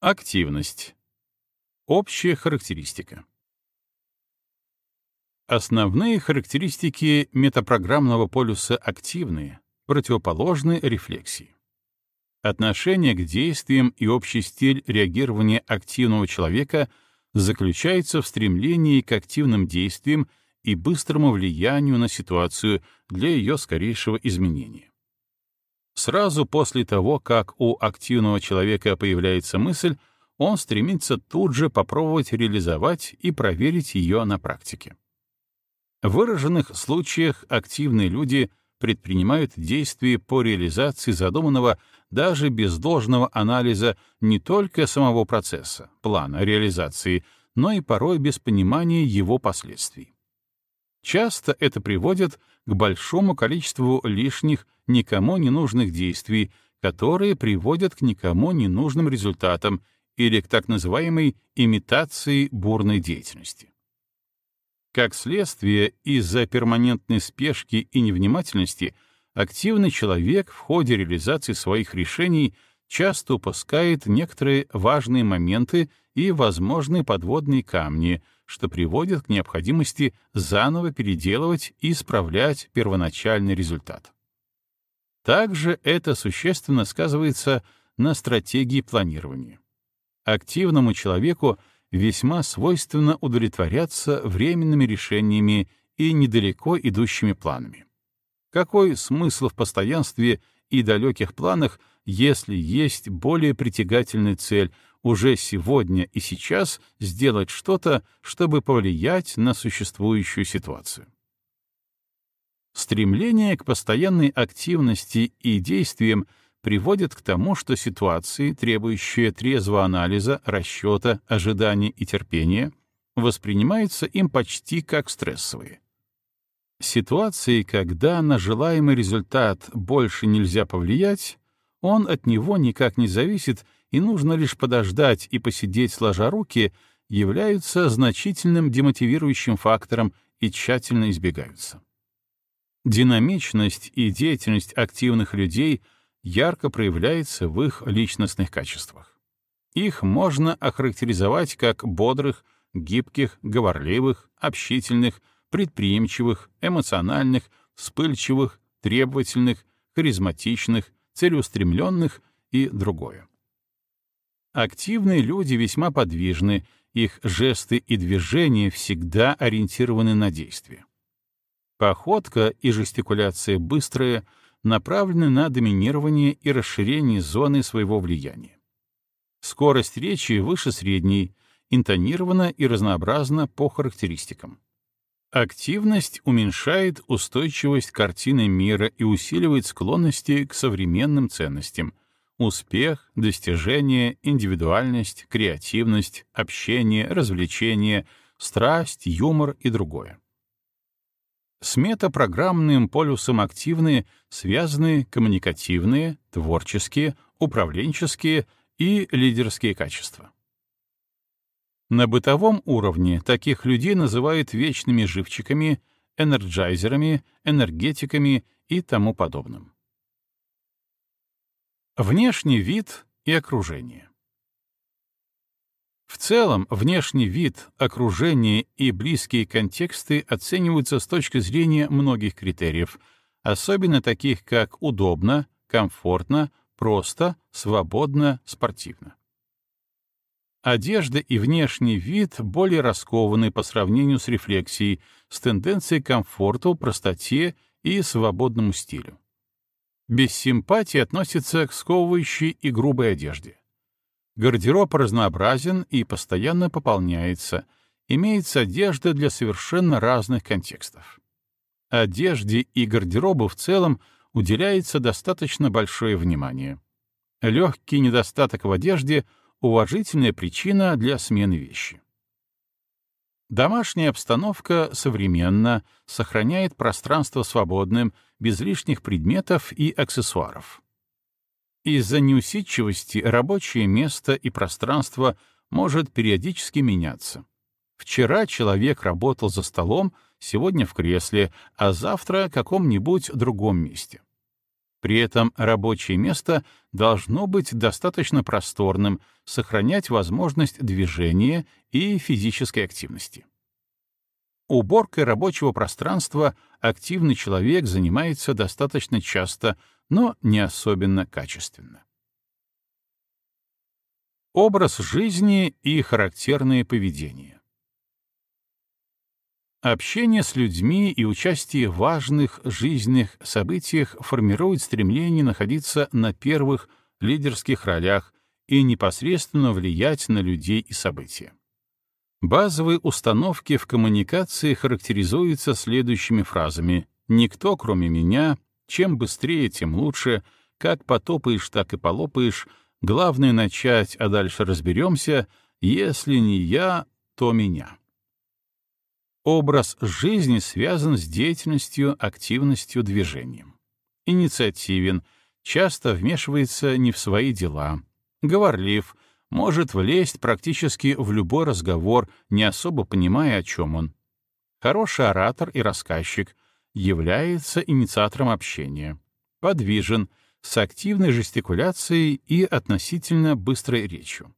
Активность. Общая характеристика. Основные характеристики метапрограммного полюса активные, противоположны рефлексии. Отношение к действиям и общий стиль реагирования активного человека заключается в стремлении к активным действиям и быстрому влиянию на ситуацию для ее скорейшего изменения. Сразу после того, как у активного человека появляется мысль, он стремится тут же попробовать реализовать и проверить ее на практике. В выраженных случаях активные люди предпринимают действия по реализации задуманного даже без должного анализа не только самого процесса, плана реализации, но и порой без понимания его последствий. Часто это приводит к большому количеству лишних, никому не нужных действий, которые приводят к никому не нужным результатам или к так называемой имитации бурной деятельности. Как следствие, из-за перманентной спешки и невнимательности активный человек в ходе реализации своих решений часто упускает некоторые важные моменты и возможные подводные камни, что приводит к необходимости заново переделывать и исправлять первоначальный результат. Также это существенно сказывается на стратегии планирования. Активному человеку весьма свойственно удовлетворяться временными решениями и недалеко идущими планами. Какой смысл в постоянстве и далеких планах, если есть более притягательная цель уже сегодня и сейчас сделать что-то, чтобы повлиять на существующую ситуацию? Стремление к постоянной активности и действиям — приводит к тому, что ситуации, требующие трезвого анализа, расчета, ожидания и терпения, воспринимаются им почти как стрессовые. Ситуации, когда на желаемый результат больше нельзя повлиять, он от него никак не зависит, и нужно лишь подождать и посидеть сложа руки, являются значительным демотивирующим фактором и тщательно избегаются. Динамичность и деятельность активных людей — ярко проявляется в их личностных качествах. Их можно охарактеризовать как бодрых, гибких, говорливых, общительных, предприимчивых, эмоциональных, вспыльчивых, требовательных, харизматичных, целеустремленных и другое. Активные люди весьма подвижны, их жесты и движения всегда ориентированы на действие. Походка и жестикуляция быстрые — направлены на доминирование и расширение зоны своего влияния. Скорость речи выше средней, интонирована и разнообразна по характеристикам. Активность уменьшает устойчивость картины мира и усиливает склонности к современным ценностям — успех, достижение, индивидуальность, креативность, общение, развлечение, страсть, юмор и другое. С метапрограммным полюсом активны связаны коммуникативные, творческие, управленческие и лидерские качества. На бытовом уровне таких людей называют вечными живчиками, энерджайзерами, энергетиками и тому подобным. Внешний вид и окружение. В целом, внешний вид, окружение и близкие контексты оцениваются с точки зрения многих критериев, особенно таких как удобно, комфортно, просто, свободно, спортивно. Одежда и внешний вид более раскованы по сравнению с рефлексией, с тенденцией к комфорту, простоте и свободному стилю. Без симпатии относится к сковывающей и грубой одежде. Гардероб разнообразен и постоянно пополняется, имеется одежда для совершенно разных контекстов. Одежде и гардеробу в целом уделяется достаточно большое внимание. Легкий недостаток в одежде — уважительная причина для смены вещи. Домашняя обстановка современна, сохраняет пространство свободным, без лишних предметов и аксессуаров. Из-за неусидчивости рабочее место и пространство может периодически меняться. Вчера человек работал за столом, сегодня в кресле, а завтра в каком-нибудь другом месте. При этом рабочее место должно быть достаточно просторным, сохранять возможность движения и физической активности. Уборкой рабочего пространства активный человек занимается достаточно часто, но не особенно качественно. Образ жизни и характерное поведение. Общение с людьми и участие в важных жизненных событиях формирует стремление находиться на первых лидерских ролях и непосредственно влиять на людей и события. Базовые установки в коммуникации характеризуются следующими фразами «Никто, кроме меня», «Чем быстрее, тем лучше», «Как потопаешь, так и полопаешь», «Главное начать, а дальше разберемся», «Если не я, то меня». Образ жизни связан с деятельностью, активностью, движением. Инициативен, часто вмешивается не в свои дела, говорлив, может влезть практически в любой разговор, не особо понимая, о чем он. Хороший оратор и рассказчик, является инициатором общения, подвижен, с активной жестикуляцией и относительно быстрой речью.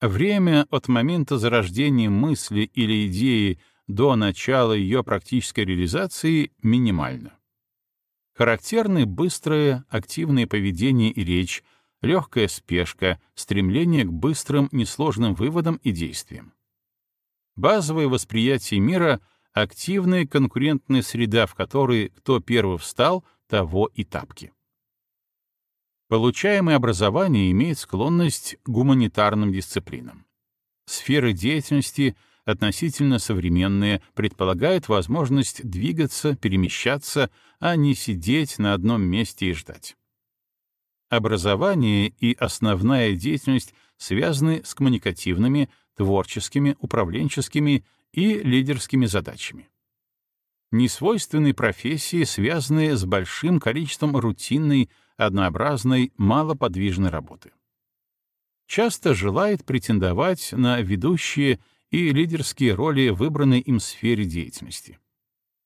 Время от момента зарождения мысли или идеи до начала ее практической реализации минимально. Характерны быстрое, активное поведение и речь, легкая спешка, стремление к быстрым, несложным выводам и действиям. Базовое восприятие мира — активная конкурентная среда, в которой кто первый встал, того и тапки. Получаемое образование имеет склонность к гуманитарным дисциплинам. Сферы деятельности, относительно современные, предполагают возможность двигаться, перемещаться, а не сидеть на одном месте и ждать. Образование и основная деятельность связаны с коммуникативными, творческими, управленческими и лидерскими задачами. Несвойственные профессии связаны с большим количеством рутинной, однообразной, малоподвижной работы. Часто желает претендовать на ведущие и лидерские роли в выбранной им сфере деятельности.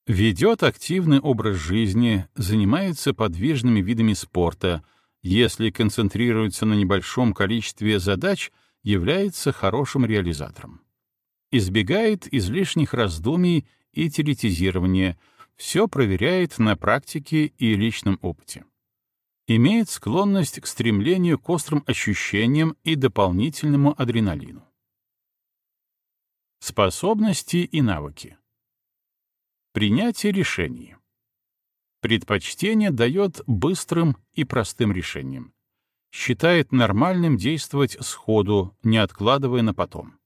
Ведет активный образ жизни, занимается подвижными видами спорта, если концентрируется на небольшом количестве задач, является хорошим реализатором. Избегает излишних раздумий и теоретизирования, все проверяет на практике и личном опыте имеет склонность к стремлению к острым ощущениям и дополнительному адреналину. Способности и навыки. Принятие решений. Предпочтение дает быстрым и простым решениям. Считает нормальным действовать сходу, не откладывая на потом.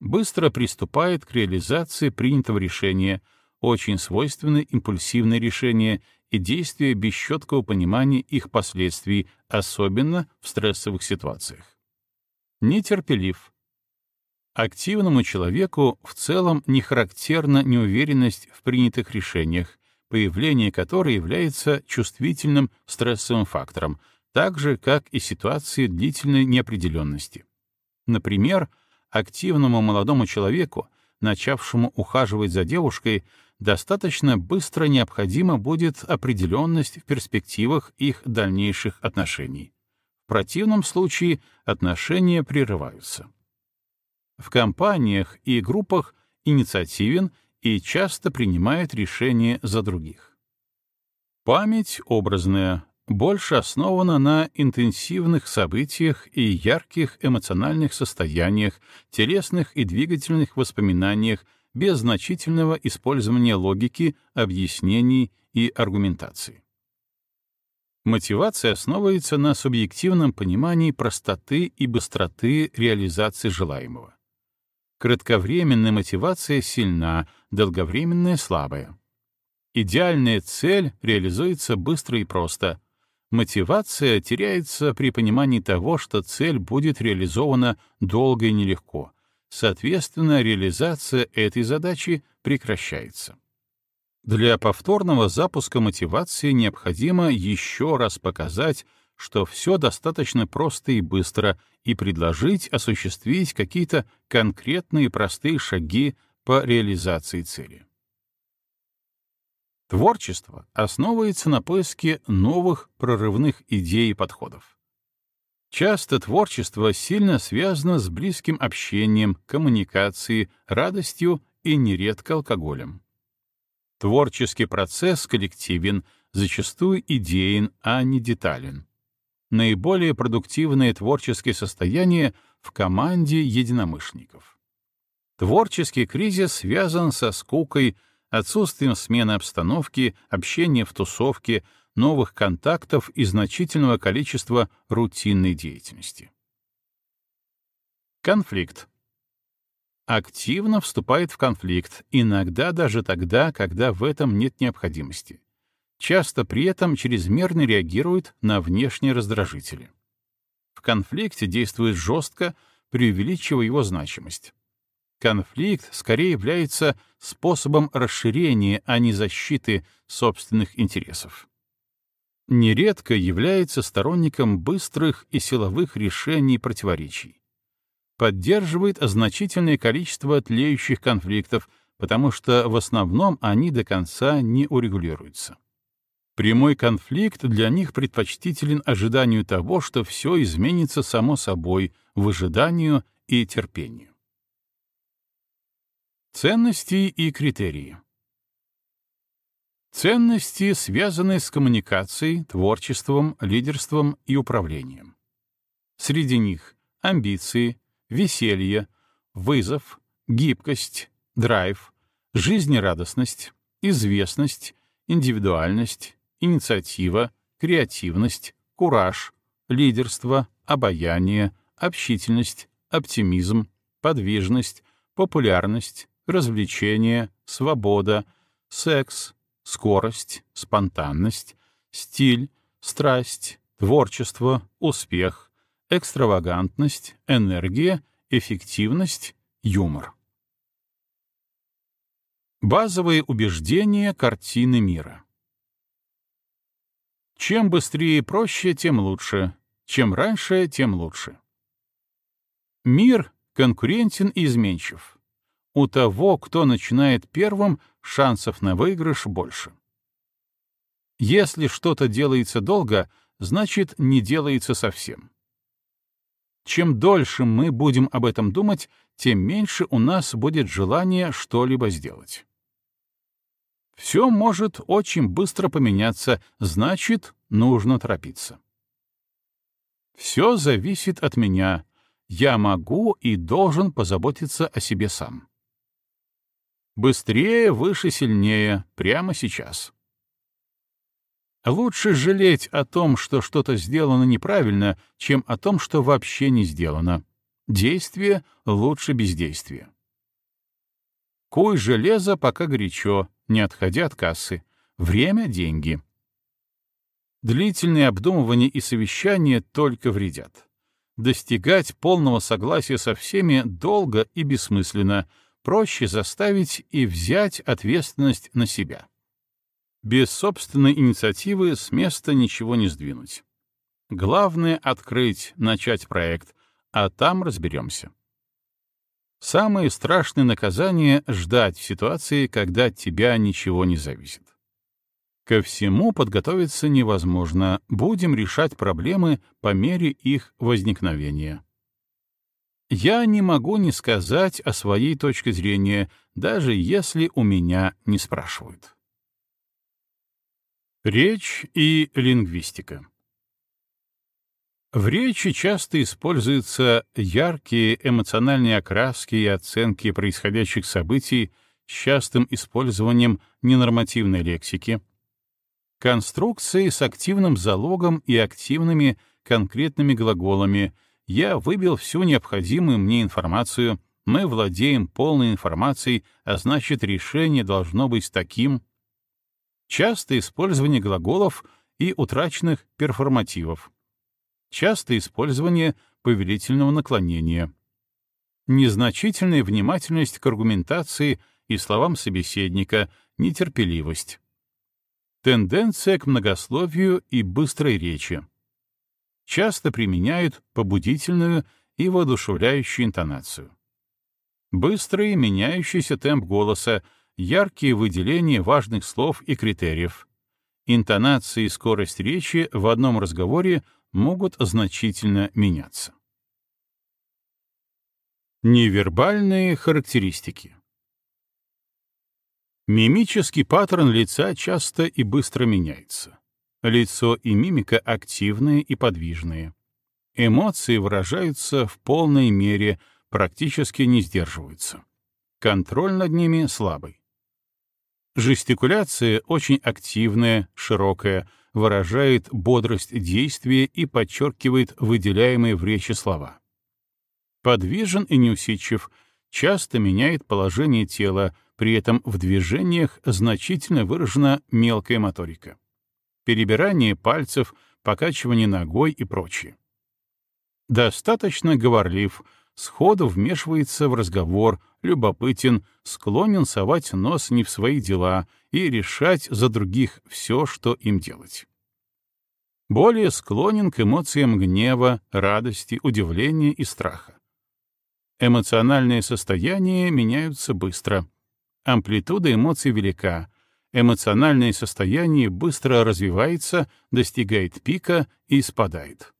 Быстро приступает к реализации принятого решения, очень свойственны импульсивные решения и действия без четкого понимания их последствий, особенно в стрессовых ситуациях. Нетерпелив. Активному человеку в целом не характерна неуверенность в принятых решениях, появление которой является чувствительным стрессовым фактором, так же, как и ситуации длительной неопределенности. Например, активному молодому человеку, начавшему ухаживать за девушкой, достаточно быстро необходима будет определенность в перспективах их дальнейших отношений. В противном случае отношения прерываются. В компаниях и группах инициативен и часто принимает решения за других. Память образная, больше основана на интенсивных событиях и ярких эмоциональных состояниях, телесных и двигательных воспоминаниях без значительного использования логики, объяснений и аргументации. Мотивация основывается на субъективном понимании простоты и быстроты реализации желаемого. Кратковременная мотивация сильна, долговременная — слабая. Идеальная цель реализуется быстро и просто. Мотивация теряется при понимании того, что цель будет реализована долго и нелегко, Соответственно, реализация этой задачи прекращается. Для повторного запуска мотивации необходимо еще раз показать, что все достаточно просто и быстро, и предложить осуществить какие-то конкретные простые шаги по реализации цели. Творчество основывается на поиске новых прорывных идей и подходов. Часто творчество сильно связано с близким общением, коммуникацией, радостью и нередко алкоголем. Творческий процесс коллективен, зачастую идеен, а не детален. наиболее продуктивное творческое состояние в команде единомышленников. Творческий кризис связан со скукой, отсутствием смены обстановки, общения в тусовке, новых контактов и значительного количества рутинной деятельности. Конфликт. Активно вступает в конфликт, иногда даже тогда, когда в этом нет необходимости. Часто при этом чрезмерно реагирует на внешние раздражители. В конфликте действует жестко, преувеличивая его значимость. Конфликт скорее является способом расширения, а не защиты собственных интересов. Нередко является сторонником быстрых и силовых решений противоречий. Поддерживает значительное количество тлеющих конфликтов, потому что в основном они до конца не урегулируются. Прямой конфликт для них предпочтителен ожиданию того, что все изменится само собой, в ожиданию и терпению. Ценности и критерии. Ценности связаны с коммуникацией, творчеством, лидерством и управлением. Среди них амбиции, веселье, вызов, гибкость, драйв, жизнерадостность, известность, индивидуальность, инициатива, креативность, кураж, лидерство, обаяние, общительность, оптимизм, подвижность, популярность, развлечение, свобода, секс, скорость, спонтанность, стиль, страсть, творчество, успех, экстравагантность, энергия, эффективность, юмор. Базовые убеждения картины мира. Чем быстрее и проще, тем лучше. Чем раньше, тем лучше. Мир конкурентен и изменчив. У того, кто начинает первым, шансов на выигрыш больше. Если что-то делается долго, значит, не делается совсем. Чем дольше мы будем об этом думать, тем меньше у нас будет желания что-либо сделать. Все может очень быстро поменяться, значит, нужно торопиться. Все зависит от меня. Я могу и должен позаботиться о себе сам. Быстрее, выше, сильнее, прямо сейчас. Лучше жалеть о том, что что-то сделано неправильно, чем о том, что вообще не сделано. Действие лучше бездействия. Куй железо, пока горячо, не отходя от кассы. Время — деньги. Длительные обдумывания и совещания только вредят. Достигать полного согласия со всеми долго и бессмысленно, проще заставить и взять ответственность на себя. Без собственной инициативы с места ничего не сдвинуть. Главное — открыть, начать проект, а там разберемся. Самое страшное наказание — ждать в ситуации, когда от тебя ничего не зависит. Ко всему подготовиться невозможно, будем решать проблемы по мере их возникновения. Я не могу не сказать о своей точке зрения, даже если у меня не спрашивают. Речь и лингвистика в речи часто используются яркие эмоциональные окраски и оценки происходящих событий с частым использованием ненормативной лексики, конструкции с активным залогом и активными конкретными глаголами «я выбил всю необходимую мне информацию», «мы владеем полной информацией», а значит, решение должно быть таким. Часто использование глаголов и утраченных перформативов частое использование повелительного наклонения, незначительная внимательность к аргументации и словам собеседника, нетерпеливость, тенденция к многословию и быстрой речи. Часто применяют побудительную и воодушевляющую интонацию. Быстрый меняющийся темп голоса, яркие выделения важных слов и критериев. Интонация и скорость речи в одном разговоре могут значительно меняться. Невербальные характеристики Мимический паттерн лица часто и быстро меняется. Лицо и мимика активные и подвижные. Эмоции выражаются в полной мере, практически не сдерживаются. Контроль над ними слабый. Жестикуляция очень активная, широкая, выражает бодрость действия и подчеркивает выделяемые в речи слова. Подвижен и неусидчив, часто меняет положение тела, при этом в движениях значительно выражена мелкая моторика. Перебирание пальцев, покачивание ногой и прочее. Достаточно говорлив, сходу вмешивается в разговор, любопытен, склонен совать нос не в свои дела и решать за других все, что им делать. Более склонен к эмоциям гнева, радости, удивления и страха. Эмоциональные состояния меняются быстро. Амплитуда эмоций велика. Эмоциональное состояние быстро развивается, достигает пика и спадает.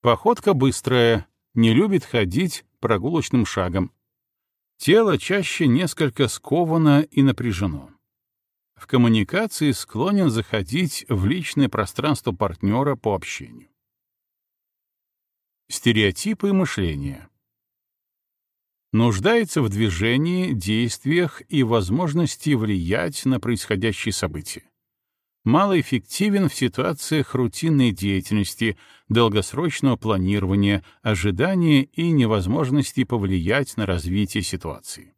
Походка быстрая, не любит ходить прогулочным шагом. Тело чаще несколько сковано и напряжено. В коммуникации склонен заходить в личное пространство партнера по общению. Стереотипы мышления. Нуждается в движении, действиях и возможности влиять на происходящие события малоэффективен в ситуациях рутинной деятельности, долгосрочного планирования, ожидания и невозможности повлиять на развитие ситуации.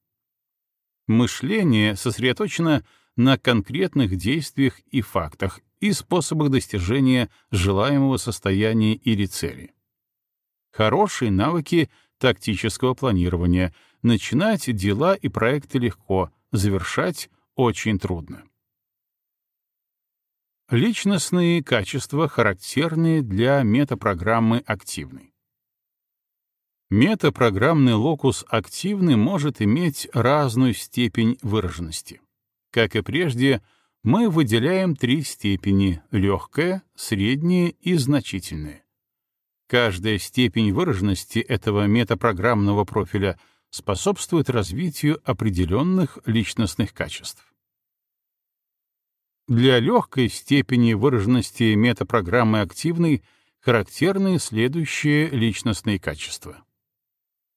Мышление сосредоточено на конкретных действиях и фактах и способах достижения желаемого состояния или цели. Хорошие навыки тактического планирования, начинать дела и проекты легко, завершать очень трудно. Личностные качества характерны для метапрограммы активной. Метапрограммный локус активный может иметь разную степень выраженности. Как и прежде, мы выделяем три степени — легкая, средняя и значительная. Каждая степень выраженности этого метапрограммного профиля способствует развитию определенных личностных качеств. Для легкой степени выраженности метапрограммы активной характерны следующие личностные качества.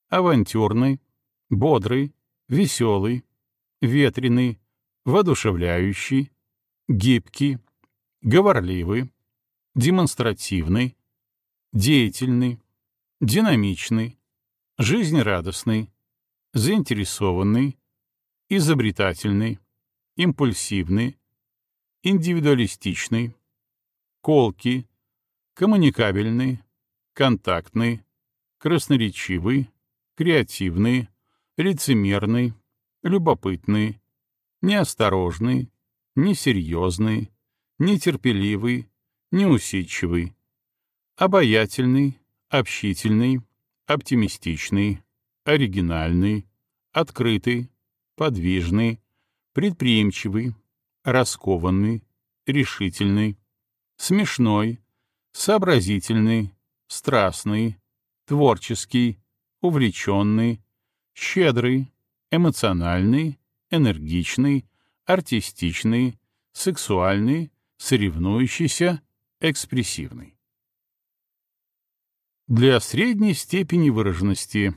Авантюрный, бодрый, веселый, ветреный, воодушевляющий, гибкий, говорливый, демонстративный, деятельный, динамичный, жизнерадостный, заинтересованный, изобретательный, импульсивный, индивидуалистичный, колкий, коммуникабельный, контактный, красноречивый, креативный, лицемерный, любопытный, неосторожный, несерьезный, нетерпеливый, неусидчивый, обаятельный, общительный, оптимистичный, оригинальный, открытый, подвижный, предприимчивый, раскованный, решительный, смешной, сообразительный, страстный, творческий, увлеченный, щедрый, эмоциональный, энергичный, артистичный, сексуальный, соревнующийся, экспрессивный. Для средней степени выраженности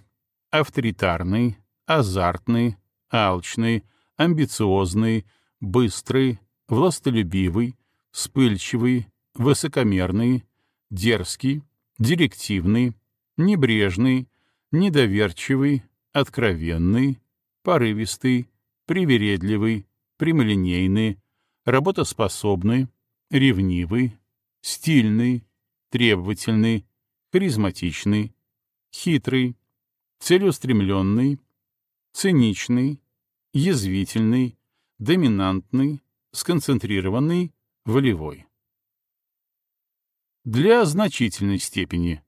авторитарный, азартный, алчный, амбициозный, быстрый, властолюбивый, вспыльчивый, высокомерный, дерзкий, директивный, небрежный, недоверчивый, откровенный, порывистый, привередливый, прямолинейный, работоспособный, ревнивый, стильный, требовательный, харизматичный, хитрый, целеустремленный, циничный, язвительный, доминантный, сконцентрированный, волевой. Для значительной степени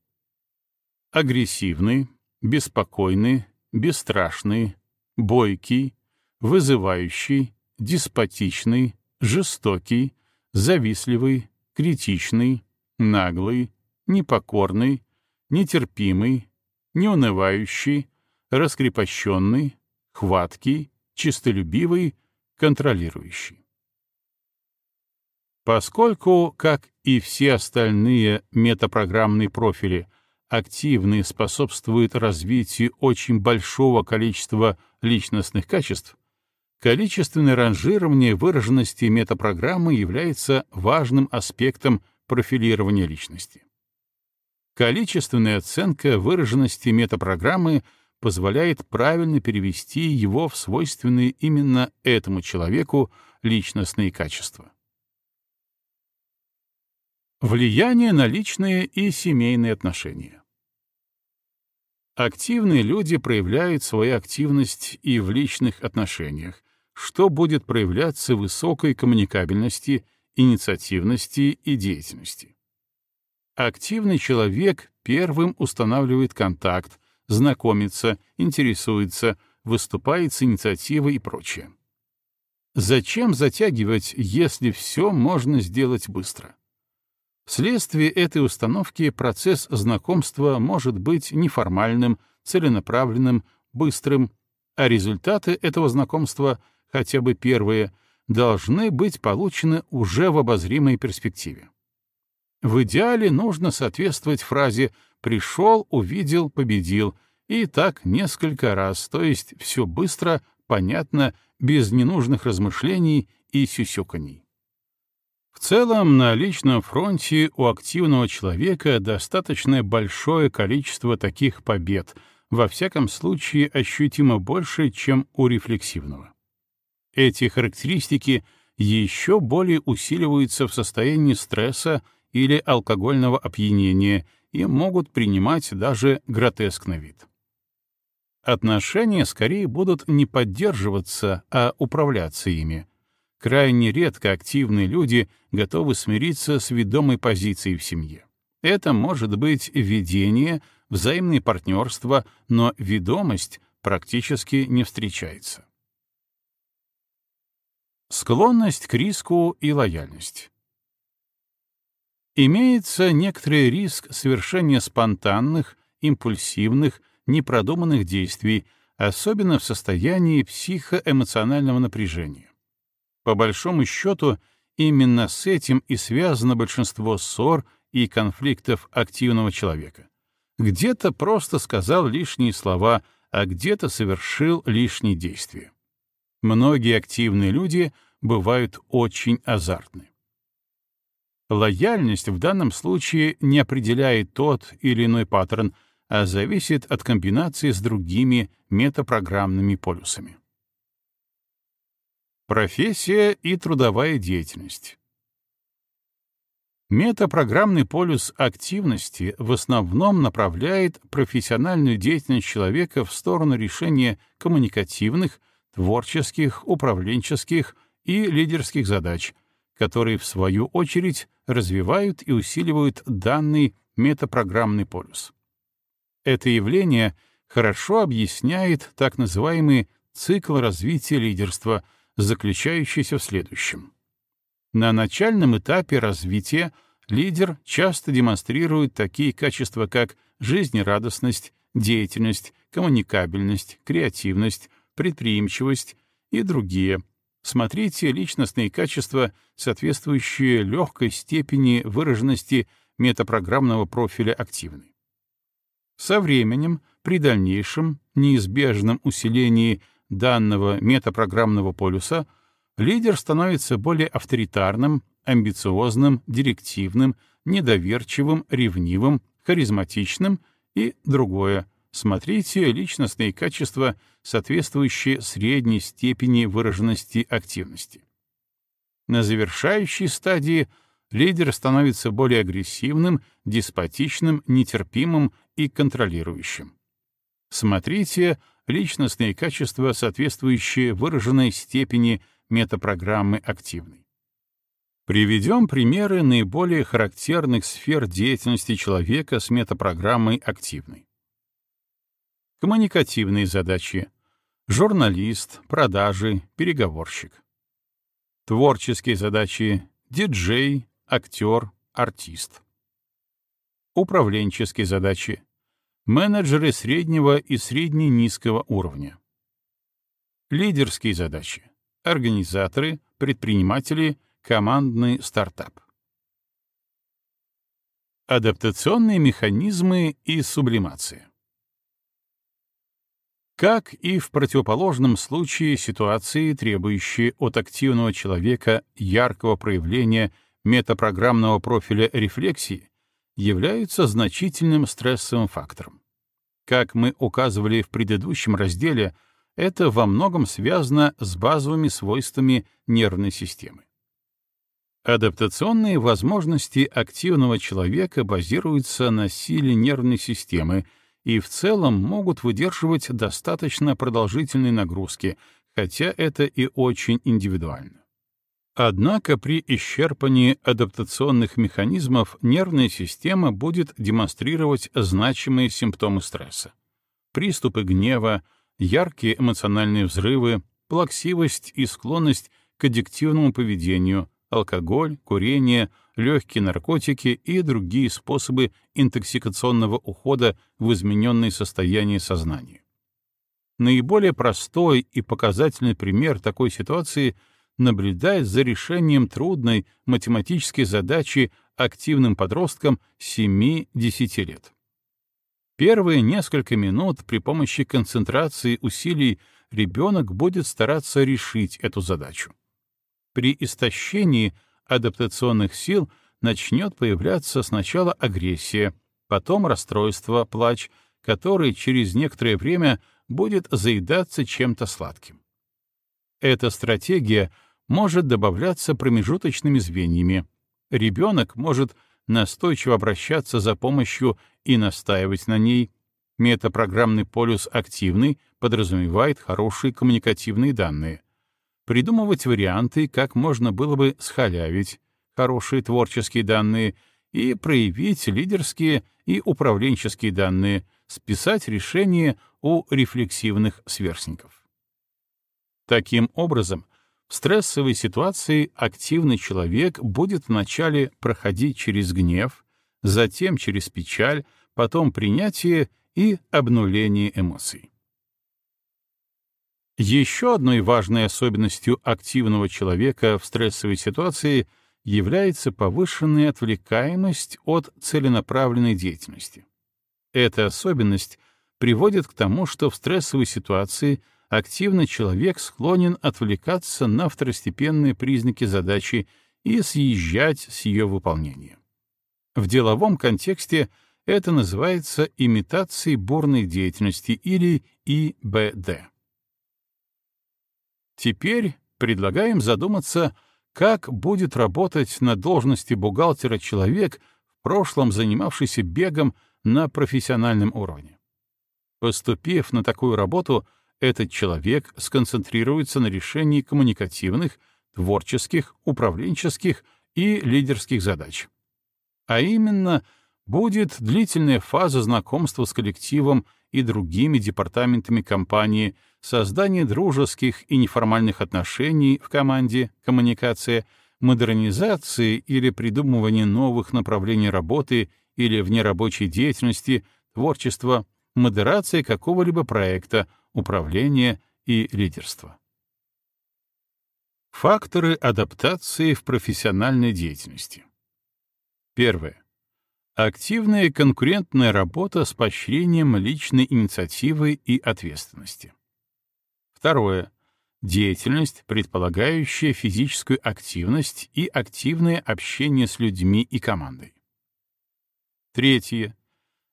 агрессивный, беспокойный, бесстрашный, бойкий, вызывающий, деспотичный, жестокий, завистливый, критичный, наглый, непокорный, нетерпимый, неунывающий, раскрепощенный, хваткий, чистолюбивый, контролирующий. Поскольку, как и все остальные метапрограммные профили, активные способствуют развитию очень большого количества личностных качеств, количественное ранжирование выраженности метапрограммы является важным аспектом профилирования личности. Количественная оценка выраженности метапрограммы позволяет правильно перевести его в свойственные именно этому человеку личностные качества. Влияние на личные и семейные отношения. Активные люди проявляют свою активность и в личных отношениях, что будет проявляться высокой коммуникабельности, инициативности и деятельности. Активный человек первым устанавливает контакт, знакомится, интересуется, выступает с инициативой и прочее. Зачем затягивать, если все можно сделать быстро? Вследствие этой установки процесс знакомства может быть неформальным, целенаправленным, быстрым, а результаты этого знакомства, хотя бы первые, должны быть получены уже в обозримой перспективе. В идеале нужно соответствовать фразе «пришел, увидел, победил» и так несколько раз, то есть все быстро, понятно, без ненужных размышлений и сюсюканий. В целом, на личном фронте у активного человека достаточно большое количество таких побед, во всяком случае ощутимо больше, чем у рефлексивного. Эти характеристики еще более усиливаются в состоянии стресса или алкогольного опьянения и могут принимать даже гротескный вид. Отношения скорее будут не поддерживаться, а управляться ими, Крайне редко активные люди готовы смириться с ведомой позицией в семье. Это может быть ведение, взаимное партнерство, но ведомость практически не встречается. Склонность к риску и лояльность. Имеется некоторый риск совершения спонтанных, импульсивных, непродуманных действий, особенно в состоянии психоэмоционального напряжения. По большому счету, именно с этим и связано большинство ссор и конфликтов активного человека. Где-то просто сказал лишние слова, а где-то совершил лишние действия. Многие активные люди бывают очень азартны. Лояльность в данном случае не определяет тот или иной паттерн, а зависит от комбинации с другими метапрограммными полюсами. Профессия и трудовая деятельность. Метапрограммный полюс активности в основном направляет профессиональную деятельность человека в сторону решения коммуникативных, творческих, управленческих и лидерских задач, которые, в свою очередь, развивают и усиливают данный метапрограммный полюс. Это явление хорошо объясняет так называемый цикл развития лидерства — заключающийся в следующем. На начальном этапе развития лидер часто демонстрирует такие качества, как жизнерадостность, деятельность, коммуникабельность, креативность, предприимчивость и другие. Смотрите личностные качества, соответствующие легкой степени выраженности метапрограммного профиля активный. Со временем, при дальнейшем, неизбежном усилении данного метапрограммного полюса лидер становится более авторитарным, амбициозным, директивным, недоверчивым, ревнивым, харизматичным и другое. Смотрите личностные качества, соответствующие средней степени выраженности активности. На завершающей стадии лидер становится более агрессивным, деспотичным, нетерпимым и контролирующим. Смотрите личностные качества, соответствующие выраженной степени метапрограммы активной. Приведем примеры наиболее характерных сфер деятельности человека с метапрограммой активной. Коммуникативные задачи. Журналист, продажи, переговорщик. Творческие задачи. Диджей, актер, артист. Управленческие задачи менеджеры среднего и средне-низкого уровня. Лидерские задачи. Организаторы, предприниматели, командный стартап. Адаптационные механизмы и сублимация. Как и в противоположном случае ситуации, требующие от активного человека яркого проявления метапрограммного профиля рефлексии, являются значительным стрессовым фактором. Как мы указывали в предыдущем разделе, это во многом связано с базовыми свойствами нервной системы. Адаптационные возможности активного человека базируются на силе нервной системы и в целом могут выдерживать достаточно продолжительные нагрузки, хотя это и очень индивидуально. Однако при исчерпании адаптационных механизмов нервная система будет демонстрировать значимые симптомы стресса. Приступы гнева, яркие эмоциональные взрывы, плаксивость и склонность к аддиктивному поведению, алкоголь, курение, легкие наркотики и другие способы интоксикационного ухода в измененное состояние сознания. Наиболее простой и показательный пример такой ситуации наблюдает за решением трудной математической задачи активным подросткам 7-10 лет. Первые несколько минут при помощи концентрации усилий ребенок будет стараться решить эту задачу. При истощении адаптационных сил начнет появляться сначала агрессия, потом расстройство, плач, который через некоторое время будет заедаться чем-то сладким. Эта стратегия может добавляться промежуточными звеньями. Ребенок может настойчиво обращаться за помощью и настаивать на ней. Метапрограммный полюс активный подразумевает хорошие коммуникативные данные — придумывать варианты, как можно было бы схалявить хорошие творческие данные и проявить лидерские и управленческие данные, списать решения у рефлексивных сверстников. Таким образом, в стрессовой ситуации активный человек будет вначале проходить через гнев, затем через печаль, потом принятие и обнуление эмоций. Еще одной важной особенностью активного человека в стрессовой ситуации является повышенная отвлекаемость от целенаправленной деятельности. Эта особенность приводит к тому, что в стрессовой ситуации активный человек склонен отвлекаться на второстепенные признаки задачи и съезжать с ее выполнения. В деловом контексте это называется имитацией бурной деятельности или ИБД. Теперь предлагаем задуматься, как будет работать на должности бухгалтера человек, в прошлом занимавшийся бегом на профессиональном уровне. Поступив на такую работу, этот человек сконцентрируется на решении коммуникативных, творческих, управленческих и лидерских задач. А именно, будет длительная фаза знакомства с коллективом и другими департаментами компании, создание дружеских и неформальных отношений в команде, коммуникация, модернизации или придумывание новых направлений работы или внерабочей деятельности, творчество, модерация какого-либо проекта, управление и лидерство. Факторы адаптации в профессиональной деятельности. Первое. Активная конкурентная работа с поощрением личной инициативы и ответственности. Второе. Деятельность, предполагающая физическую активность и активное общение с людьми и командой. Третье.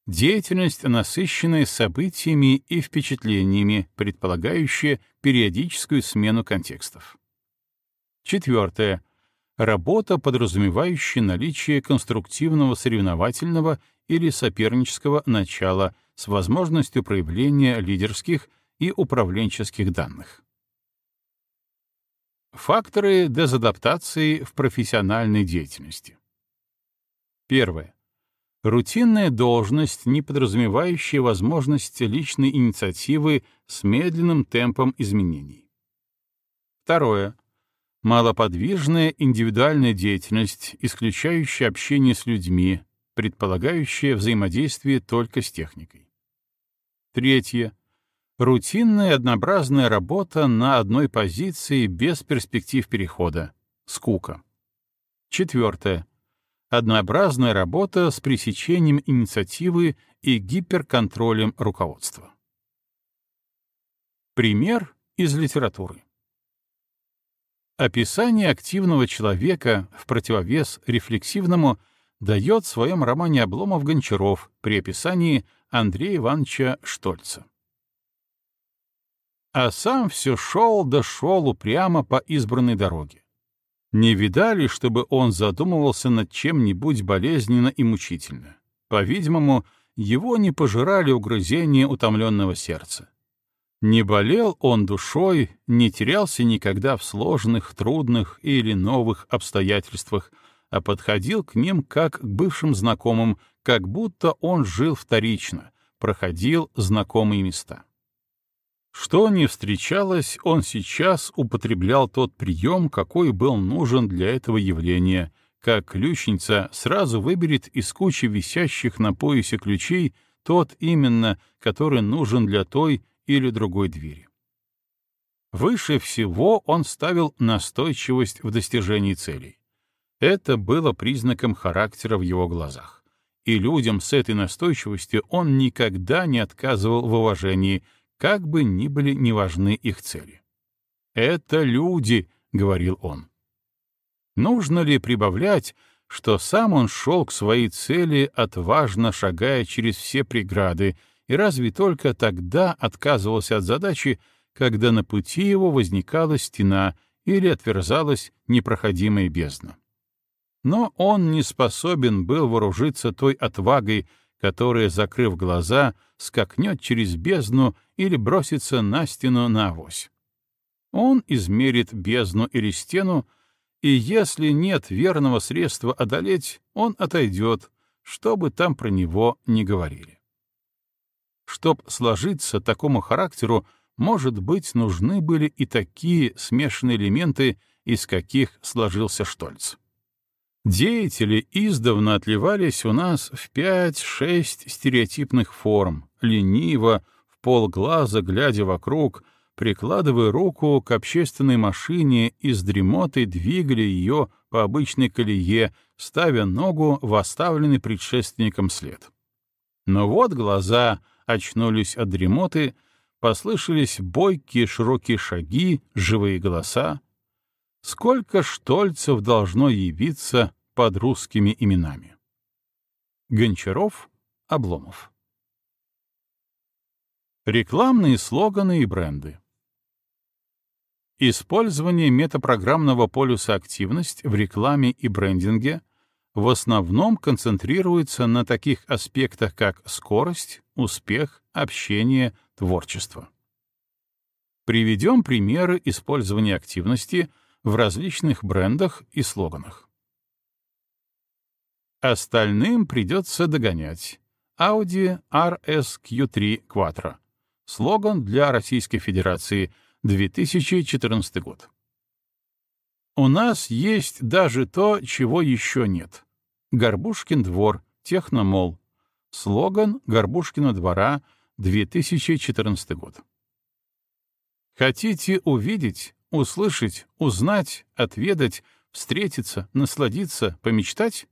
Деятельность, насыщенная событиями и впечатлениями, предполагающая периодическую смену контекстов. Четвертое Работа, подразумевающая наличие конструктивного соревновательного или сопернического начала с возможностью проявления лидерских и управленческих данных. Факторы дезадаптации в профессиональной деятельности. Первое. Рутинная должность, не подразумевающая возможность личной инициативы с медленным темпом изменений. Второе малоподвижная индивидуальная деятельность, исключающая общение с людьми, предполагающая взаимодействие только с техникой. Третье. Рутинная однообразная работа на одной позиции без перспектив перехода. Скука. Четвертое. Однообразная работа с пресечением инициативы и гиперконтролем руководства. Пример из литературы. Описание активного человека в противовес рефлексивному дает в своем романе Обломов-Гончаров при описании Андрея Ивановича Штольца. А сам все шел да шел упрямо по избранной дороге. Не видали, чтобы он задумывался над чем-нибудь болезненно и мучительно. По-видимому, его не пожирали угрызения утомленного сердца. Не болел он душой, не терялся никогда в сложных, трудных или новых обстоятельствах, а подходил к ним как к бывшим знакомым, как будто он жил вторично, проходил знакомые места. Что ни встречалось, он сейчас употреблял тот прием, какой был нужен для этого явления, как ключница сразу выберет из кучи висящих на поясе ключей тот именно, который нужен для той или другой двери. Выше всего он ставил настойчивость в достижении целей. Это было признаком характера в его глазах. И людям с этой настойчивостью он никогда не отказывал в уважении, как бы ни были неважны их цели. «Это люди», — говорил он. Нужно ли прибавлять, что сам он шел к своей цели, отважно шагая через все преграды, и разве только тогда отказывался от задачи, когда на пути его возникала стена или отверзалась непроходимая бездна. Но он не способен был вооружиться той отвагой, которая, закрыв глаза, скакнет через бездну или бросится на стену на авось. Он измерит бездну или стену, и если нет верного средства одолеть, он отойдет, что бы там про него ни говорили. Чтоб сложиться такому характеру, может быть, нужны были и такие смешанные элементы, из каких сложился Штольц. Деятели издавна отливались у нас в пять-шесть стереотипных форм, лениво, в полглаза, глядя вокруг, прикладывая руку к общественной машине и с дремотой двигали ее по обычной колее, ставя ногу в оставленный предшественником след. Но вот глаза очнулись от дремоты, послышались бойкие широкие шаги, живые голоса. Сколько штольцев должно явиться под русскими именами? Гончаров, Обломов. Рекламные слоганы и бренды. Использование метапрограммного полюса активность в рекламе и брендинге в основном концентрируется на таких аспектах, как скорость, успех, общение, творчество. Приведем примеры использования активности в различных брендах и слоганах. Остальным придется догонять. Audi RSQ3 Quattro. Слоган для Российской Федерации, 2014 год. У нас есть даже то, чего еще нет. Горбушкин двор, Техномол. Слоган Горбушкина двора, 2014 год. Хотите увидеть, услышать, узнать, отведать, встретиться, насладиться, помечтать?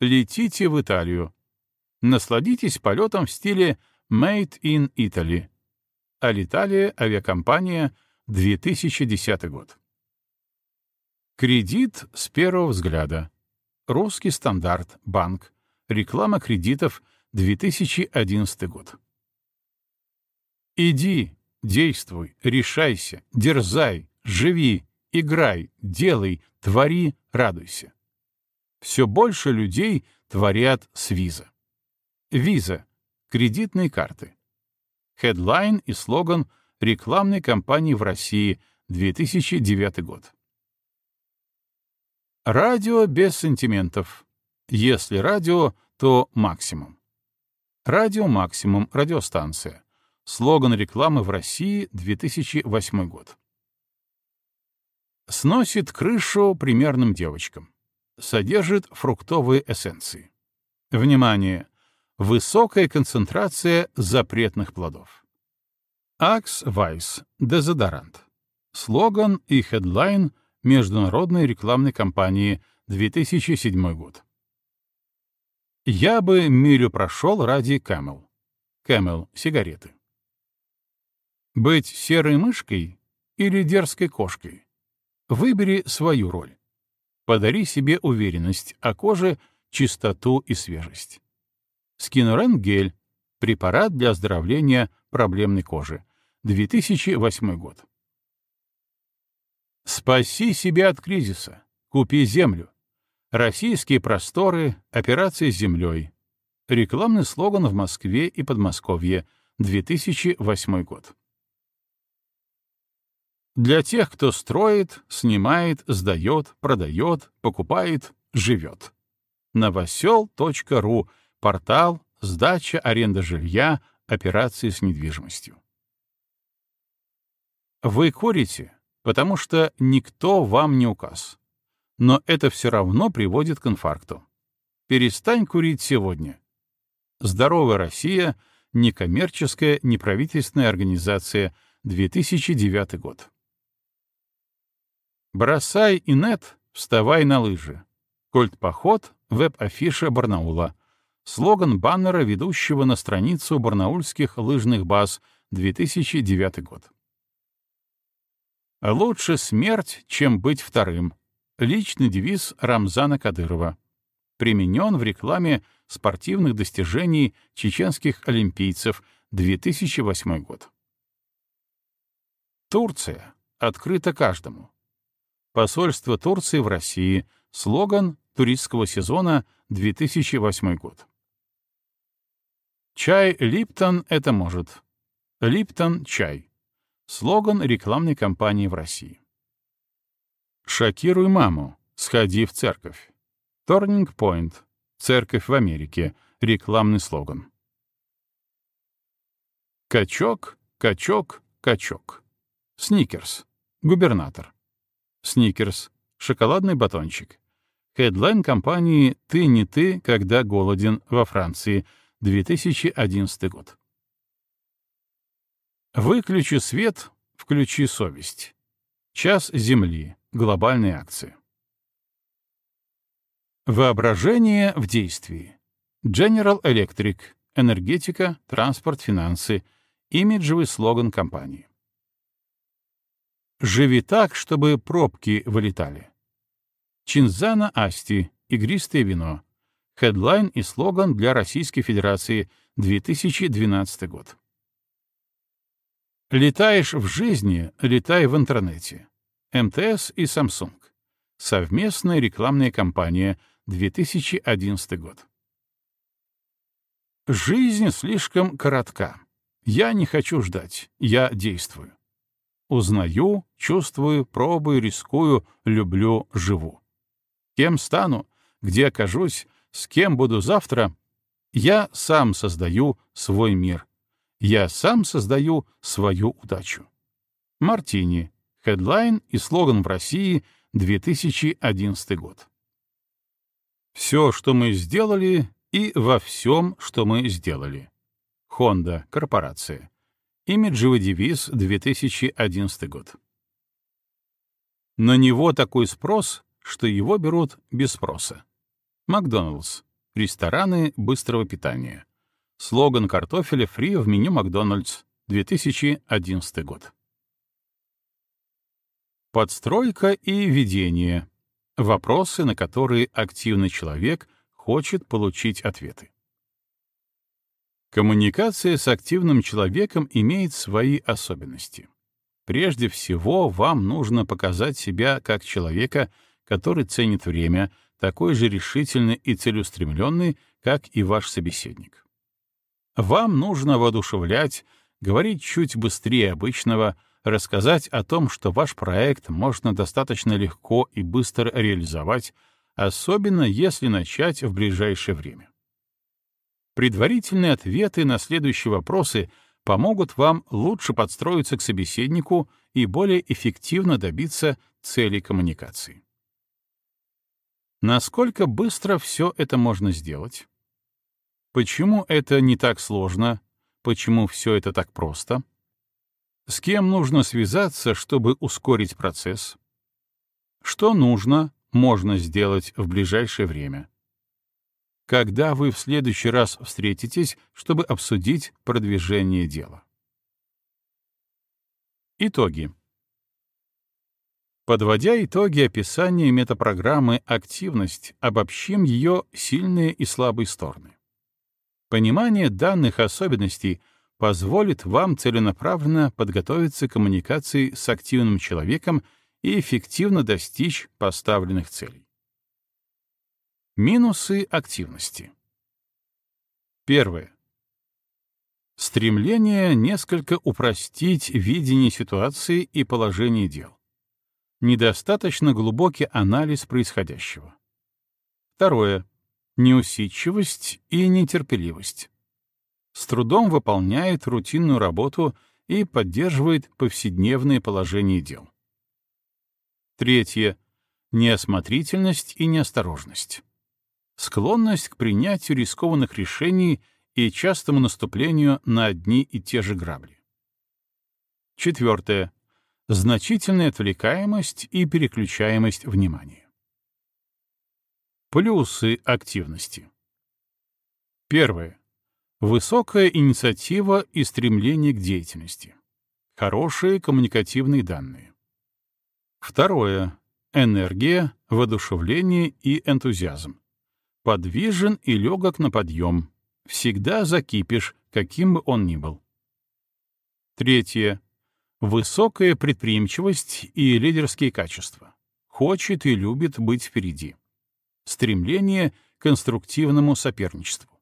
Летите в Италию. Насладитесь полетом в стиле «Made in Italy». Алиталия авиакомпания, 2010 год. Кредит с первого взгляда. Русский стандарт, банк. Реклама кредитов, 2011 год. Иди, действуй, решайся, дерзай, живи, играй, делай, твори, радуйся. Все больше людей творят с виза. Виза — кредитные карты. Хедлайн и слоган рекламной кампании в России, 2009 год. Радио без сантиментов. Если радио, то максимум. Радио «Максимум», радиостанция. Слоган рекламы в России, 2008 год. Сносит крышу примерным девочкам. Содержит фруктовые эссенции. Внимание! Высокая концентрация запретных плодов. Акс Вайс. Дезодорант. Слоган и хедлайн — международной рекламной кампании 2007 год. Я бы милю прошел ради Camel. Camel — сигареты. Быть серой мышкой или дерзкой кошкой? Выбери свою роль. Подари себе уверенность, а коже — чистоту и свежесть. Скинорен гель — препарат для оздоровления проблемной кожи. 2008 год. Спаси себя от кризиса. Купи землю. Российские просторы, операция с землей. Рекламный слоган в Москве и Подмосковье. 2008 год. Для тех, кто строит, снимает, сдает, продает, покупает, живет. Новосел.ру — портал, сдача, аренда жилья, операции с недвижимостью. Вы курите, потому что никто вам не указ. Но это все равно приводит к инфаркту. Перестань курить сегодня. Здоровая Россия — некоммерческая, неправительственная организация, 2009 год. Бросай инет, вставай на лыжи. Кольт-поход, веб-афиша Барнаула. Слоган баннера, ведущего на страницу барнаульских лыжных баз, 2009 год. Лучше смерть, чем быть вторым. Личный девиз Рамзана Кадырова. Применен в рекламе спортивных достижений чеченских олимпийцев, 2008 год. Турция. Открыта каждому. Посольство Турции в России. Слоган туристского сезона 2008 год. Чай Липтон это может. Липтон чай. Слоган рекламной кампании в России. Шокируй маму. Сходи в церковь. Turning Point. Церковь в Америке. Рекламный слоган. Качок, качок, качок. Сникерс. Губернатор. Сникерс, шоколадный батончик. Хедлайн компании «Ты не ты, когда голоден» во Франции, 2011 год. Выключи свет, включи совесть. Час Земли. Глобальные акции. Воображение в действии. General Electric. Энергетика, транспорт, финансы. Имиджевый слоган компании. «Живи так, чтобы пробки вылетали». Чинзана Асти. Игристое вино. Хедлайн и слоган для Российской Федерации. 2012 год. Летаешь в жизни, летай в интернете. МТС и Samsung. Совместная рекламная кампания. 2011 год. Жизнь слишком коротка. Я не хочу ждать. Я действую. Узнаю, чувствую, пробую, рискую, люблю, живу. Кем стану, где окажусь, с кем буду завтра, я сам создаю свой мир. Я сам создаю свою удачу. Мартини. Хедлайн и слоган в России 2011 год. Все, что мы сделали, и во всем, что мы сделали. Honda, корпорация. Имиджевый девиз 2011 год. На него такой спрос, что его берут без спроса. Макдоналдс. Рестораны быстрого питания. Слоган картофеля фри в меню Макдональдс. 2011 год. Подстройка и ведение. Вопросы, на которые активный человек хочет получить ответы. Коммуникация с активным человеком имеет свои особенности. Прежде всего, вам нужно показать себя как человека, который ценит время, такой же решительный и целеустремленный, как и ваш собеседник. Вам нужно воодушевлять, говорить чуть быстрее обычного, рассказать о том, что ваш проект можно достаточно легко и быстро реализовать, особенно если начать в ближайшее время. Предварительные ответы на следующие вопросы помогут вам лучше подстроиться к собеседнику и более эффективно добиться цели коммуникации. Насколько быстро все это можно сделать? Почему это не так сложно? Почему все это так просто? С кем нужно связаться, чтобы ускорить процесс? Что нужно, можно сделать в ближайшее время? Когда вы в следующий раз встретитесь, чтобы обсудить продвижение дела? Итоги. Подводя итоги описания метапрограммы «Активность», обобщим ее сильные и слабые стороны. Понимание данных особенностей позволит вам целенаправленно подготовиться к коммуникации с активным человеком и эффективно достичь поставленных целей. Минусы активности. Первое. Стремление несколько упростить видение ситуации и положение дел недостаточно глубокий анализ происходящего. Второе. Неусидчивость и нетерпеливость. С трудом выполняет рутинную работу и поддерживает повседневное положение дел. Третье. Неосмотрительность и неосторожность. Склонность к принятию рискованных решений и частому наступлению на одни и те же грабли. Четвертое значительная отвлекаемость и переключаемость внимания. Плюсы активности. Первое. Высокая инициатива и стремление к деятельности. Хорошие коммуникативные данные. Второе. Энергия, воодушевление и энтузиазм. Подвижен и легок на подъем. Всегда закипишь, каким бы он ни был. Третье Высокая предприимчивость и лидерские качества. Хочет и любит быть впереди. Стремление к конструктивному соперничеству.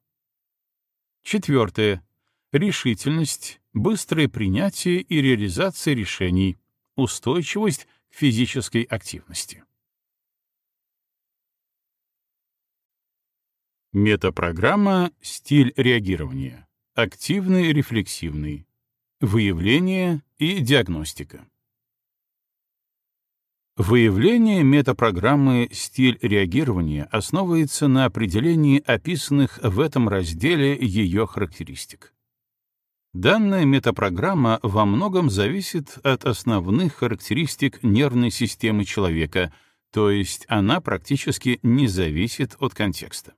Четвертое. Решительность, быстрое принятие и реализация решений, устойчивость к физической активности. Метапрограмма «Стиль реагирования». Активный, рефлексивный. Выявление и диагностика. Выявление метапрограммы «Стиль реагирования» основывается на определении описанных в этом разделе ее характеристик. Данная метапрограмма во многом зависит от основных характеристик нервной системы человека, то есть она практически не зависит от контекста.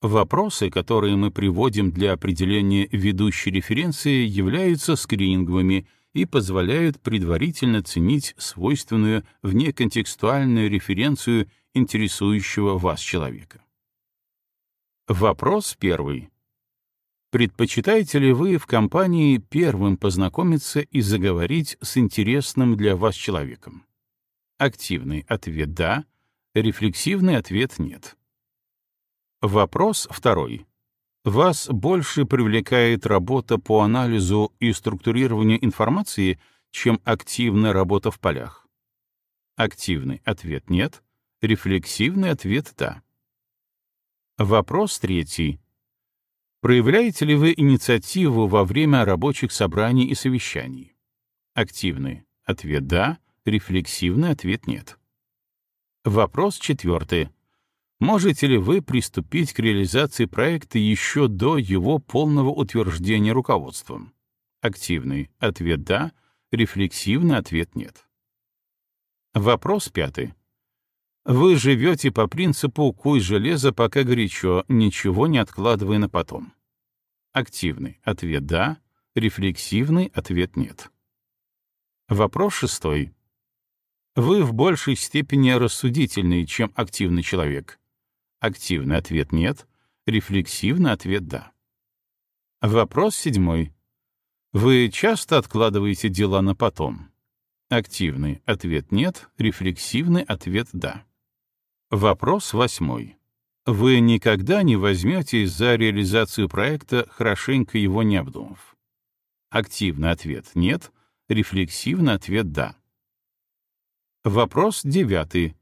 Вопросы, которые мы приводим для определения ведущей референции, являются скрининговыми и позволяют предварительно ценить свойственную внеконтекстуальную референцию интересующего вас человека. Вопрос первый. Предпочитаете ли вы в компании первым познакомиться и заговорить с интересным для вас человеком? Активный ответ «да», рефлексивный ответ «нет». Вопрос второй. Вас больше привлекает работа по анализу и структурированию информации, чем активная работа в полях? Активный ответ «нет», рефлексивный ответ «да». Вопрос третий. Проявляете ли вы инициативу во время рабочих собраний и совещаний? Активный ответ «да», рефлексивный ответ «нет». Вопрос четвертый. Можете ли вы приступить к реализации проекта еще до его полного утверждения руководством? Активный ответ «да», рефлексивный ответ «нет». Вопрос пятый. Вы живете по принципу «куй железо, пока горячо», ничего не откладывая на потом. Активный ответ «да», рефлексивный ответ «нет». Вопрос шестой. Вы в большей степени рассудительный, чем активный человек. Активный ответ «нет», рефлексивный ответ «да». Вопрос седьмой. Вы часто откладываете дела на потом? Активный ответ «нет», рефлексивный ответ «да». Вопрос восьмой. Вы никогда не возьметесь за реализацию проекта, хорошенько его не обдумав? Активный ответ «нет», рефлексивный ответ «да». Вопрос девятый.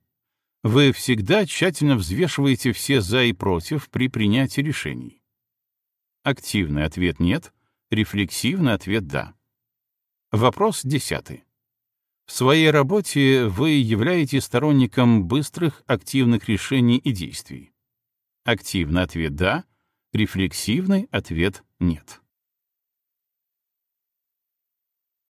Вы всегда тщательно взвешиваете все «за» и «против» при принятии решений. Активный ответ «нет», рефлексивный ответ «да». Вопрос десятый. В своей работе вы являетесь сторонником быстрых, активных решений и действий. Активный ответ «да», рефлексивный ответ «нет».